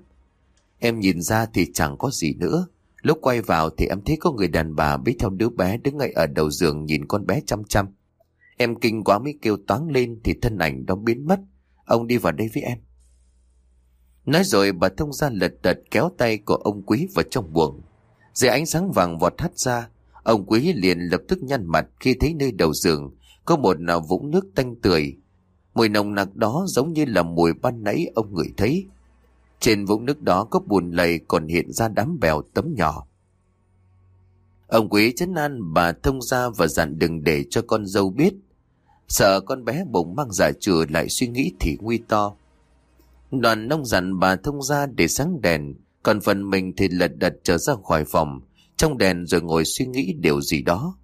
Em nhìn ra thì chẳng có gì nữa. Lúc quay vào thì em thấy có người đàn bà bế theo đứa bé đứng ngay ở đầu giường nhìn con bé chăm chăm. Em kinh quá mới kêu toáng lên thì thân ảnh đó biến mất. Ông đi vào đây với em. Nói rồi bà thông ra lật đật kéo tay của ông quý vào trong buồng. Dưới ánh sáng vàng vọt hắt ra, ông quý liền lập tức nhăn mặt khi thấy nơi đầu giường có một nào vũng nước tanh tưởi. Mùi nồng nặc đó giống như là mùi ban nãy ông ngửi thấy. Trên vũng nước đó có bùn lầy còn hiện ra đám bèo tấm nhỏ. Ông quý chấn an bà thông ra và dặn đừng để cho con dâu biết. Sợ con bé bụng mang giả trừ lại suy nghĩ thì nguy to. Đoàn nông dặn bà thông ra để sáng đèn, còn phần mình thì lật đật trở ra khỏi phòng, trong đèn rồi ngồi suy nghĩ điều gì đó.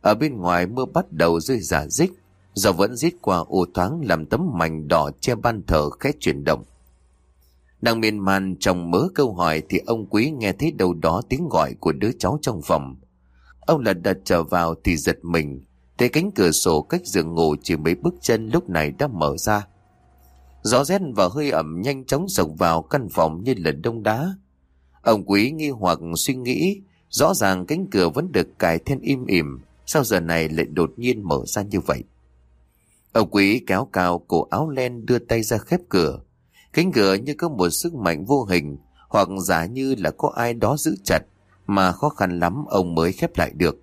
Ở bên ngoài mưa bắt đầu rơi giả dích, gió vẫn rít qua ô thoáng làm tấm mảnh đỏ che ban thờ khẽ chuyển động. Đang miên man trong mớ câu hỏi thì ông quý nghe thấy đâu đó tiếng gọi của đứa cháu trong phòng. Ông lật đật trở vào thì giật mình, thấy cánh cửa sổ cách giường ngủ chỉ mấy bước chân lúc này đã mở ra. Gió rét và hơi ẩm nhanh chóng sộc vào căn phòng như lần đông đá. Ông quý nghi hoặc suy nghĩ, rõ ràng cánh cửa vẫn được cài thêm im ỉm, sao giờ này lại đột nhiên mở ra như vậy? Ông quý kéo cao cổ áo len đưa tay ra khép cửa. Cánh cửa như có một sức mạnh vô hình, hoặc giả như là có ai đó giữ chặt, mà khó khăn lắm ông mới khép lại được.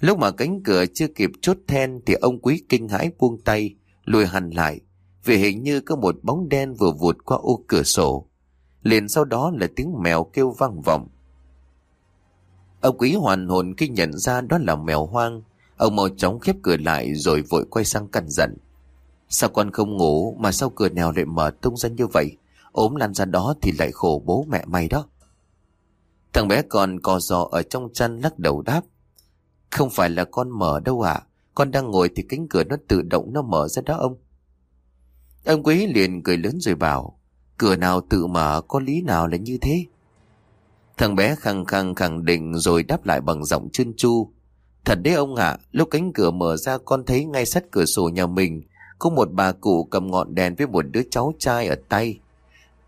Lúc mà cánh cửa chưa kịp chốt then thì ông quý kinh hãi buông tay, lùi hẳn lại, vì hình như có một bóng đen vừa vụt qua ô cửa sổ. Liền sau đó là tiếng mèo kêu vang vọng. Ông quý hoàn hồn khi nhận ra đó là mèo hoang. Ông mau chóng khép cửa lại rồi vội quay sang cằn giận. Sao con không ngủ mà sao cửa nào lại mở tung ra như vậy? ốm lăn ra đó thì lại khổ bố mẹ mày đó. Thằng bé còn cò giò ở trong chăn lắc đầu đáp. Không phải là con mở đâu ạ. Con đang ngồi thì cánh cửa nó tự động nó mở ra đó ông. Ông quý liền cười lớn rồi bảo. Cửa nào tự mở có lý nào là như thế? Thằng bé khăng khăng khẳng định rồi đáp lại bằng giọng chân chu. Thật đấy ông ạ, lúc cánh cửa mở ra con thấy ngay sát cửa sổ nhà mình có một bà cụ cầm ngọn đèn với một đứa cháu trai ở tay.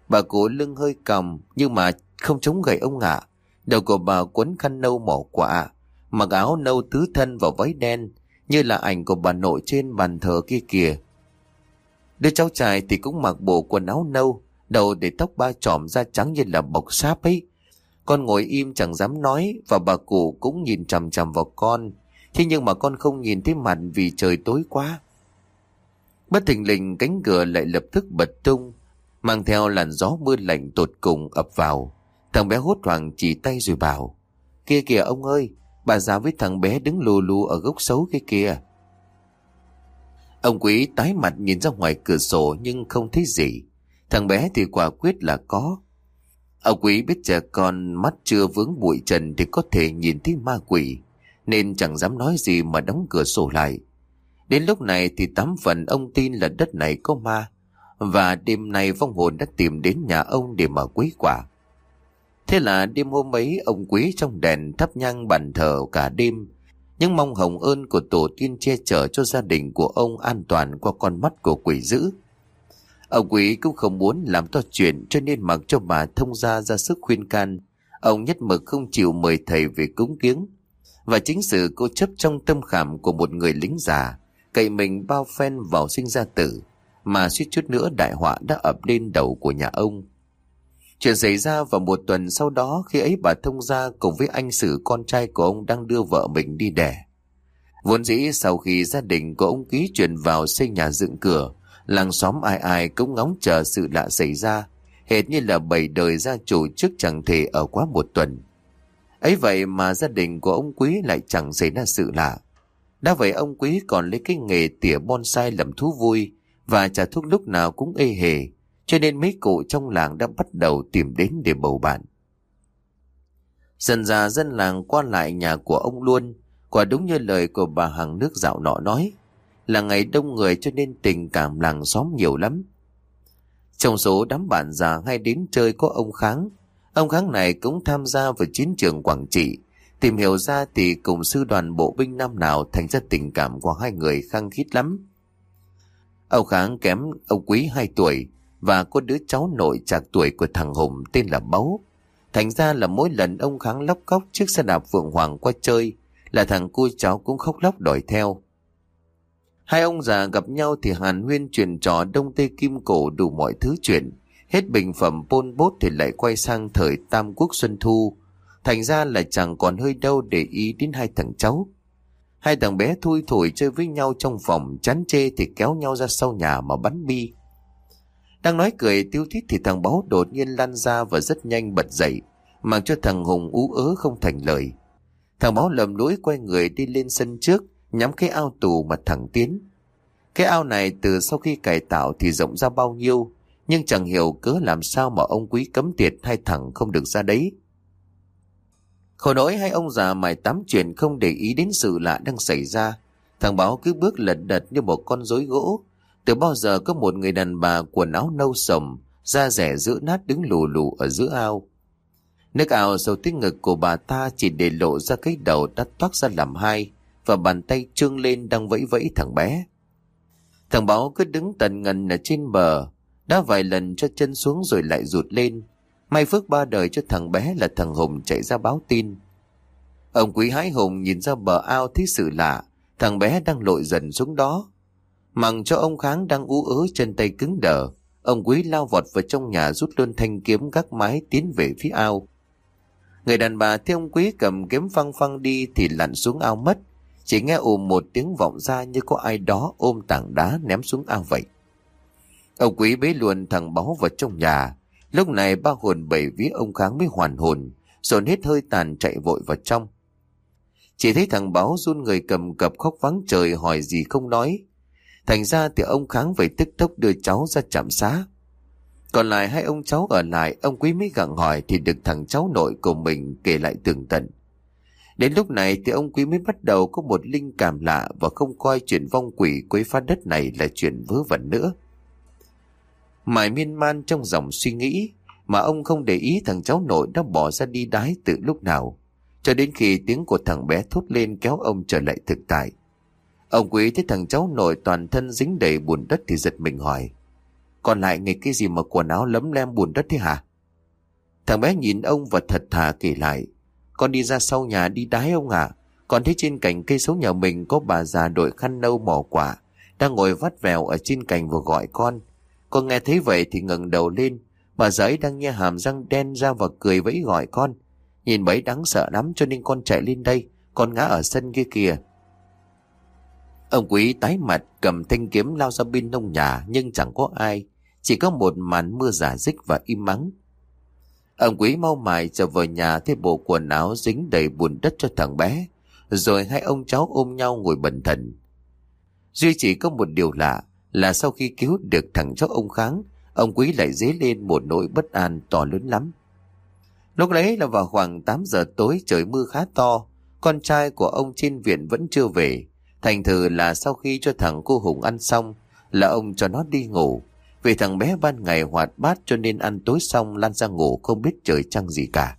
Bà cụ lưng hơi cầm nhưng mà không chống gậy ông ạ. Đầu của bà quấn khăn nâu mỏ quả, mặc áo nâu tứ thân vào váy đen như là ảnh của bà nội trên bàn thờ kia kìa. Đứa cháu trai thì cũng mặc bộ quần áo nâu, đầu để tóc ba trọm da trắng như là bọc sáp ấy. Con ngồi im chẳng dám nói và bà cụ cũng nhìn chằm chằm vào con. Thế nhưng mà con không nhìn thấy mặt vì trời tối quá. Bất thình lình cánh cửa lại lập tức bật tung, mang theo làn gió mưa lạnh tột cùng ập vào. Thằng bé hốt hoảng chỉ tay rồi bảo, kia kìa ông ơi, bà già với thằng bé đứng lù lù ở gốc xấu kia kìa. Ông quý tái mặt nhìn ra ngoài cửa sổ nhưng không thấy gì. Thằng bé thì quả quyết là có. Ông quý biết trẻ con mắt chưa vướng bụi trần thì có thể nhìn thấy ma quỷ, nên chẳng dám nói gì mà đóng cửa sổ lại. Đến lúc này thì tám phần ông tin là đất này có ma, và đêm nay vong hồn đã tìm đến nhà ông để mở quý quả. Thế là đêm hôm ấy ông quý trong đèn thắp nhang bàn thờ cả đêm, nhưng mong hồng ơn của tổ tiên che chở cho gia đình của ông an toàn qua con mắt của quỷ dữ. Ông quý cũng không muốn làm to chuyện cho nên mặc cho bà thông gia ra sức khuyên can. Ông nhất mực không chịu mời thầy về cúng kiếng. Và chính sự cô chấp trong tâm khảm của một người lính già, cậy mình bao phen vào sinh ra tử, mà suýt chút nữa đại họa đã ập lên đầu của nhà ông. Chuyện xảy ra vào một tuần sau đó khi ấy bà thông gia cùng với anh sử con trai của ông đang đưa vợ mình đi đẻ. Vốn dĩ sau khi gia đình của ông ký chuyển vào xây nhà dựng cửa, làng xóm ai ai cũng ngóng chờ sự lạ xảy ra, hệt như là bảy đời gia chủ trước chẳng thể ở quá một tuần. ấy vậy mà gia đình của ông Quý lại chẳng xảy ra sự lạ. Đã vậy ông Quý còn lấy cái nghề tỉa bonsai làm thú vui và trả thuốc lúc nào cũng ê hề, cho nên mấy cụ trong làng đã bắt đầu tìm đến để bầu bạn. Dần ra dân làng qua lại nhà của ông luôn, quả đúng như lời của bà hàng nước dạo nọ nói, là ngày đông người cho nên tình cảm làng xóm nhiều lắm. Trong số đám bạn già hay đến chơi có ông Kháng, ông Kháng này cũng tham gia vào chiến trường Quảng Trị, tìm hiểu ra thì cùng sư đoàn bộ binh năm nào thành ra tình cảm của hai người khăng khít lắm. Ông Kháng kém ông Quý 2 tuổi và có đứa cháu nội trạc tuổi của thằng Hùng tên là Báu. Thành ra là mỗi lần ông Kháng lóc cóc chiếc xe đạp Phượng Hoàng qua chơi, là thằng cu cháu cũng khóc lóc đòi theo. Hai ông già gặp nhau thì Hàn Huyên truyền trò đông tây kim cổ đủ mọi thứ chuyện. Hết bình phẩm pôn bốt thì lại quay sang thời Tam Quốc Xuân Thu. Thành ra là chẳng còn hơi đâu để ý đến hai thằng cháu. Hai thằng bé thui thổi chơi với nhau trong phòng chán chê thì kéo nhau ra sau nhà mà bắn bi. Đang nói cười tiêu thích thì thằng báo đột nhiên lăn ra và rất nhanh bật dậy, mặc cho thằng Hùng ú ớ không thành lời. Thằng báo lầm lũi quay người đi lên sân trước, nhắm cái ao tù mà thẳng tiến. Cái ao này từ sau khi cải tạo thì rộng ra bao nhiêu, nhưng chẳng hiểu cớ làm sao mà ông quý cấm tiệt hai thằng không được ra đấy. Khổ nỗi hai ông già mải tám chuyện không để ý đến sự lạ đang xảy ra. Thằng báo cứ bước lật đật như một con rối gỗ. Từ bao giờ có một người đàn bà quần áo nâu sầm, da rẻ giữ nát đứng lù lù ở giữa ao. Nước ao sâu tích ngực của bà ta chỉ để lộ ra cái đầu đã toát ra làm hai và bàn tay trương lên đang vẫy vẫy thằng bé. Thằng báo cứ đứng tần ngần ở trên bờ, đã vài lần cho chân xuống rồi lại rụt lên. May phước ba đời cho thằng bé là thằng Hùng chạy ra báo tin. Ông quý hái Hùng nhìn ra bờ ao thấy sự lạ, thằng bé đang lội dần xuống đó. Mặc cho ông Kháng đang ú ớ chân tay cứng đờ, ông quý lao vọt vào trong nhà rút luôn thanh kiếm gác mái tiến về phía ao. Người đàn bà thấy ông quý cầm kiếm phăng phăng đi thì lặn xuống ao mất, chỉ nghe ùm một tiếng vọng ra như có ai đó ôm tảng đá ném xuống ao vậy. Ông quý bế luôn thằng báu vào trong nhà, Lúc này ba hồn bảy vía ông Kháng mới hoàn hồn, dồn hết hơi tàn chạy vội vào trong. Chỉ thấy thằng báo run người cầm cập khóc vắng trời hỏi gì không nói. Thành ra thì ông Kháng phải tức tốc đưa cháu ra trạm xá. Còn lại hai ông cháu ở lại, ông Quý mới gặng hỏi thì được thằng cháu nội của mình kể lại tường tận. Đến lúc này thì ông Quý mới bắt đầu có một linh cảm lạ và không coi chuyện vong quỷ quấy phá đất này là chuyện vớ vẩn nữa. Mãi miên man trong dòng suy nghĩ mà ông không để ý thằng cháu nội đã bỏ ra đi đái từ lúc nào. Cho đến khi tiếng của thằng bé thốt lên kéo ông trở lại thực tại. Ông quý thấy thằng cháu nội toàn thân dính đầy bùn đất thì giật mình hỏi. Còn lại nghịch cái gì mà quần áo lấm lem bùn đất thế hả? Thằng bé nhìn ông và thật thà kể lại. Con đi ra sau nhà đi đái ông ạ. À? Con thấy trên cành cây xấu nhà mình có bà già đội khăn nâu mỏ quả. Đang ngồi vắt vèo ở trên cành vừa gọi con. Con nghe thấy vậy thì ngẩng đầu lên. Bà giấy đang nghe hàm răng đen ra và cười vẫy gọi con. Nhìn bấy đáng sợ lắm cho nên con chạy lên đây. Con ngã ở sân kia kìa. Ông quý tái mặt cầm thanh kiếm lao ra bên nông nhà nhưng chẳng có ai. Chỉ có một màn mưa giả dích và im mắng. Ông quý mau mài trở vào nhà thấy bộ quần áo dính đầy bùn đất cho thằng bé. Rồi hai ông cháu ôm nhau ngồi bần thần. Duy chỉ có một điều lạ là sau khi cứu được thằng cháu ông Kháng, ông Quý lại dấy lên một nỗi bất an to lớn lắm. Lúc đấy là vào khoảng 8 giờ tối trời mưa khá to, con trai của ông trên viện vẫn chưa về. Thành thử là sau khi cho thằng cô Hùng ăn xong, là ông cho nó đi ngủ. Vì thằng bé ban ngày hoạt bát cho nên ăn tối xong lan ra ngủ không biết trời trăng gì cả.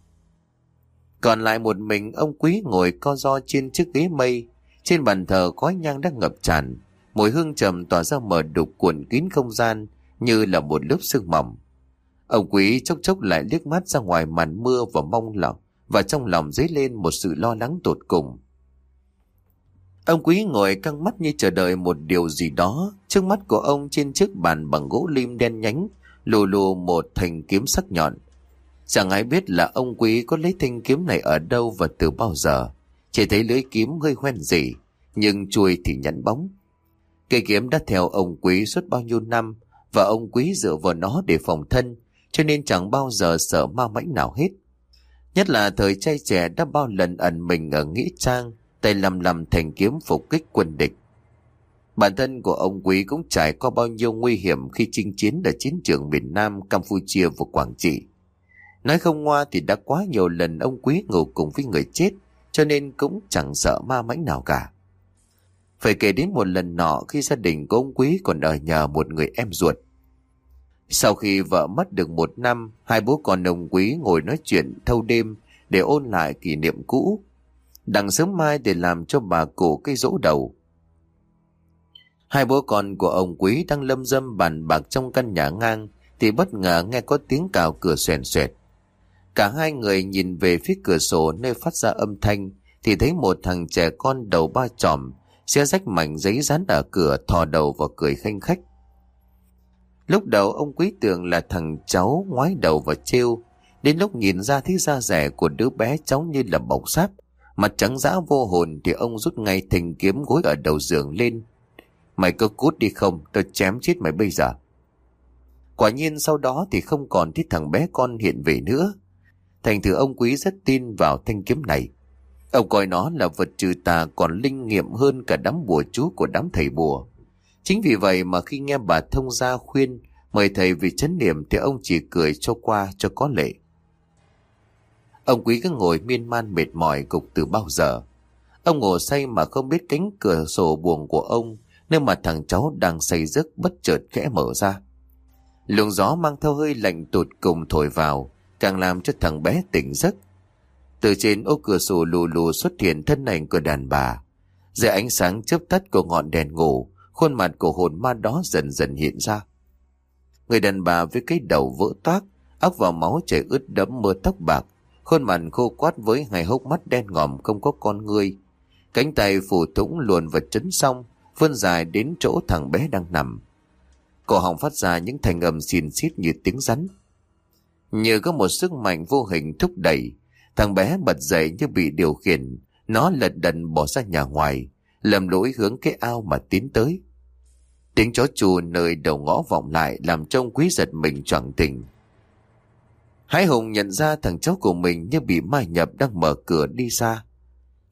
Còn lại một mình ông Quý ngồi co do trên chiếc ghế mây. Trên bàn thờ khói nhang đang ngập tràn. Mùi hương trầm tỏa ra mở đục cuộn kín không gian, như là một lớp sương mỏng. Ông quý chốc chốc lại liếc mắt ra ngoài màn mưa và mong lòng và trong lòng dấy lên một sự lo lắng tột cùng. Ông quý ngồi căng mắt như chờ đợi một điều gì đó. Trước mắt của ông trên chiếc bàn bằng gỗ lim đen nhánh, lù lù một thanh kiếm sắc nhọn. Chẳng ai biết là ông quý có lấy thanh kiếm này ở đâu và từ bao giờ. Chỉ thấy lưỡi kiếm hơi hoen gì, nhưng chuôi thì nhẵn bóng. Cây kiếm đã theo ông quý suốt bao nhiêu năm và ông quý dựa vào nó để phòng thân cho nên chẳng bao giờ sợ ma mãnh nào hết. Nhất là thời trai trẻ đã bao lần ẩn mình ở Nghĩa Trang tay lầm lầm thành kiếm phục kích quân địch. Bản thân của ông Quý cũng trải qua bao nhiêu nguy hiểm khi chinh chiến ở chiến trường miền Nam, Campuchia và Quảng Trị. Nói không ngoa thì đã quá nhiều lần ông Quý ngủ cùng với người chết, cho nên cũng chẳng sợ ma mãnh nào cả. Phải kể đến một lần nọ khi gia đình của ông Quý còn ở nhờ một người em ruột. Sau khi vợ mất được một năm, hai bố con ông Quý ngồi nói chuyện thâu đêm để ôn lại kỷ niệm cũ. Đằng sớm mai để làm cho bà cụ cây rỗ đầu. Hai bố con của ông Quý đang lâm dâm bàn bạc trong căn nhà ngang thì bất ngờ nghe có tiếng cào cửa xoèn xoẹt. Cả hai người nhìn về phía cửa sổ nơi phát ra âm thanh thì thấy một thằng trẻ con đầu ba tròm Xé rách mảnh giấy dán ở cửa thò đầu vào cười khanh khách. Lúc đầu ông quý tưởng là thằng cháu ngoái đầu và trêu, Đến lúc nhìn ra thấy da rẻ của đứa bé cháu như là bọc sáp. Mặt trắng dã vô hồn thì ông rút ngay thành kiếm gối ở đầu giường lên. Mày cơ cút đi không, tôi chém chết mày bây giờ. Quả nhiên sau đó thì không còn thấy thằng bé con hiện về nữa. Thành thử ông quý rất tin vào thanh kiếm này. Ông coi nó là vật trừ tà còn linh nghiệm hơn cả đám bùa chú của đám thầy bùa. Chính vì vậy mà khi nghe bà thông gia khuyên mời thầy vì chấn niệm thì ông chỉ cười cho qua cho có lệ. Ông quý cứ ngồi miên man mệt mỏi cục từ bao giờ. Ông ngủ say mà không biết cánh cửa sổ buồng của ông, nên mà thằng cháu đang say giấc bất chợt khẽ mở ra. Luồng gió mang theo hơi lạnh tụt cùng thổi vào, càng làm cho thằng bé tỉnh giấc. Từ trên ô cửa sổ lù lù xuất hiện thân ảnh của đàn bà. Dưới ánh sáng chớp tắt của ngọn đèn ngủ, khuôn mặt của hồn ma đó dần dần hiện ra. Người đàn bà với cái đầu vỡ toác, óc vào máu chảy ướt đẫm mưa tóc bạc, khuôn mặt khô quát với hai hốc mắt đen ngòm không có con người. Cánh tay phủ thủng luồn vật chấn xong, vươn dài đến chỗ thằng bé đang nằm. Cổ họng phát ra những thành âm xìn xít như tiếng rắn. Như có một sức mạnh vô hình thúc đẩy, thằng bé bật dậy như bị điều khiển, nó lật đần bỏ ra nhà ngoài, lầm lỗi hướng cái ao mà tiến tới. Tiếng chó chù nơi đầu ngõ vọng lại làm trông quý giật mình choàng tỉnh. Hải Hùng nhận ra thằng cháu của mình như bị mai nhập đang mở cửa đi xa.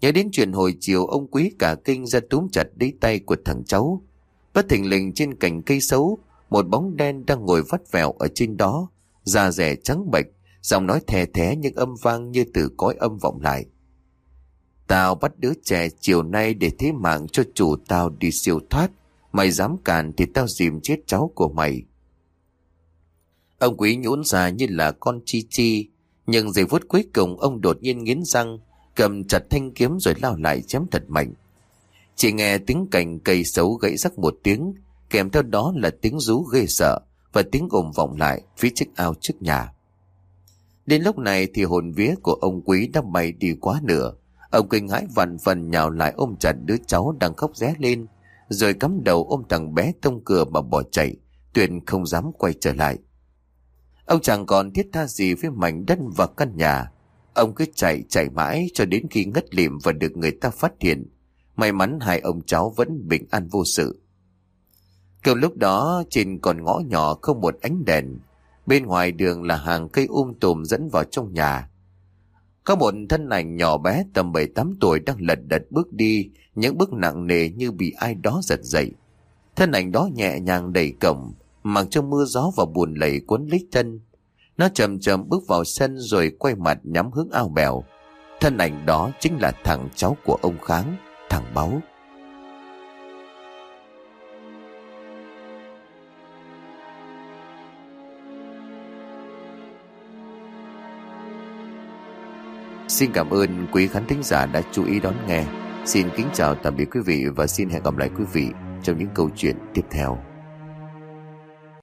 Nhớ đến chuyện hồi chiều ông quý cả kinh ra túm chặt lấy tay của thằng cháu. Bất thình lình trên cành cây xấu, một bóng đen đang ngồi vắt vẹo ở trên đó, da rẻ trắng bệch, giọng nói thè thé những âm vang như từ cõi âm vọng lại. Tao bắt đứa trẻ chiều nay để thế mạng cho chủ tao đi siêu thoát. Mày dám cản thì tao dìm chết cháu của mày. Ông quý nhũn ra như là con chi chi. Nhưng giây phút cuối cùng ông đột nhiên nghiến răng, cầm chặt thanh kiếm rồi lao lại chém thật mạnh. Chỉ nghe tiếng cành cây xấu gãy rắc một tiếng, kèm theo đó là tiếng rú ghê sợ và tiếng ồn vọng lại phía chiếc ao trước nhà. Đến lúc này thì hồn vía của ông quý đã bay đi quá nửa. Ông kinh hãi vằn phần nhào lại ôm chặt đứa cháu đang khóc ré lên, rồi cắm đầu ôm thằng bé tông cửa mà bỏ chạy, tuyệt không dám quay trở lại. Ông chẳng còn thiết tha gì với mảnh đất và căn nhà. Ông cứ chạy chạy mãi cho đến khi ngất lịm và được người ta phát hiện. May mắn hai ông cháu vẫn bình an vô sự. Kiểu lúc đó trên còn ngõ nhỏ không một ánh đèn. Bên ngoài đường là hàng cây um tùm dẫn vào trong nhà. Có một thân ảnh nhỏ bé tầm 7-8 tuổi đang lật đật bước đi, những bước nặng nề như bị ai đó giật dậy. Thân ảnh đó nhẹ nhàng đẩy cổng, mặc cho mưa gió và buồn lầy cuốn lấy chân. Nó chậm chậm bước vào sân rồi quay mặt nhắm hướng ao bèo. Thân ảnh đó chính là thằng cháu của ông Kháng, thằng Báu. Xin cảm ơn quý khán thính giả đã chú ý đón nghe. Xin kính chào tạm biệt quý vị và xin hẹn gặp lại quý vị trong những câu chuyện tiếp theo.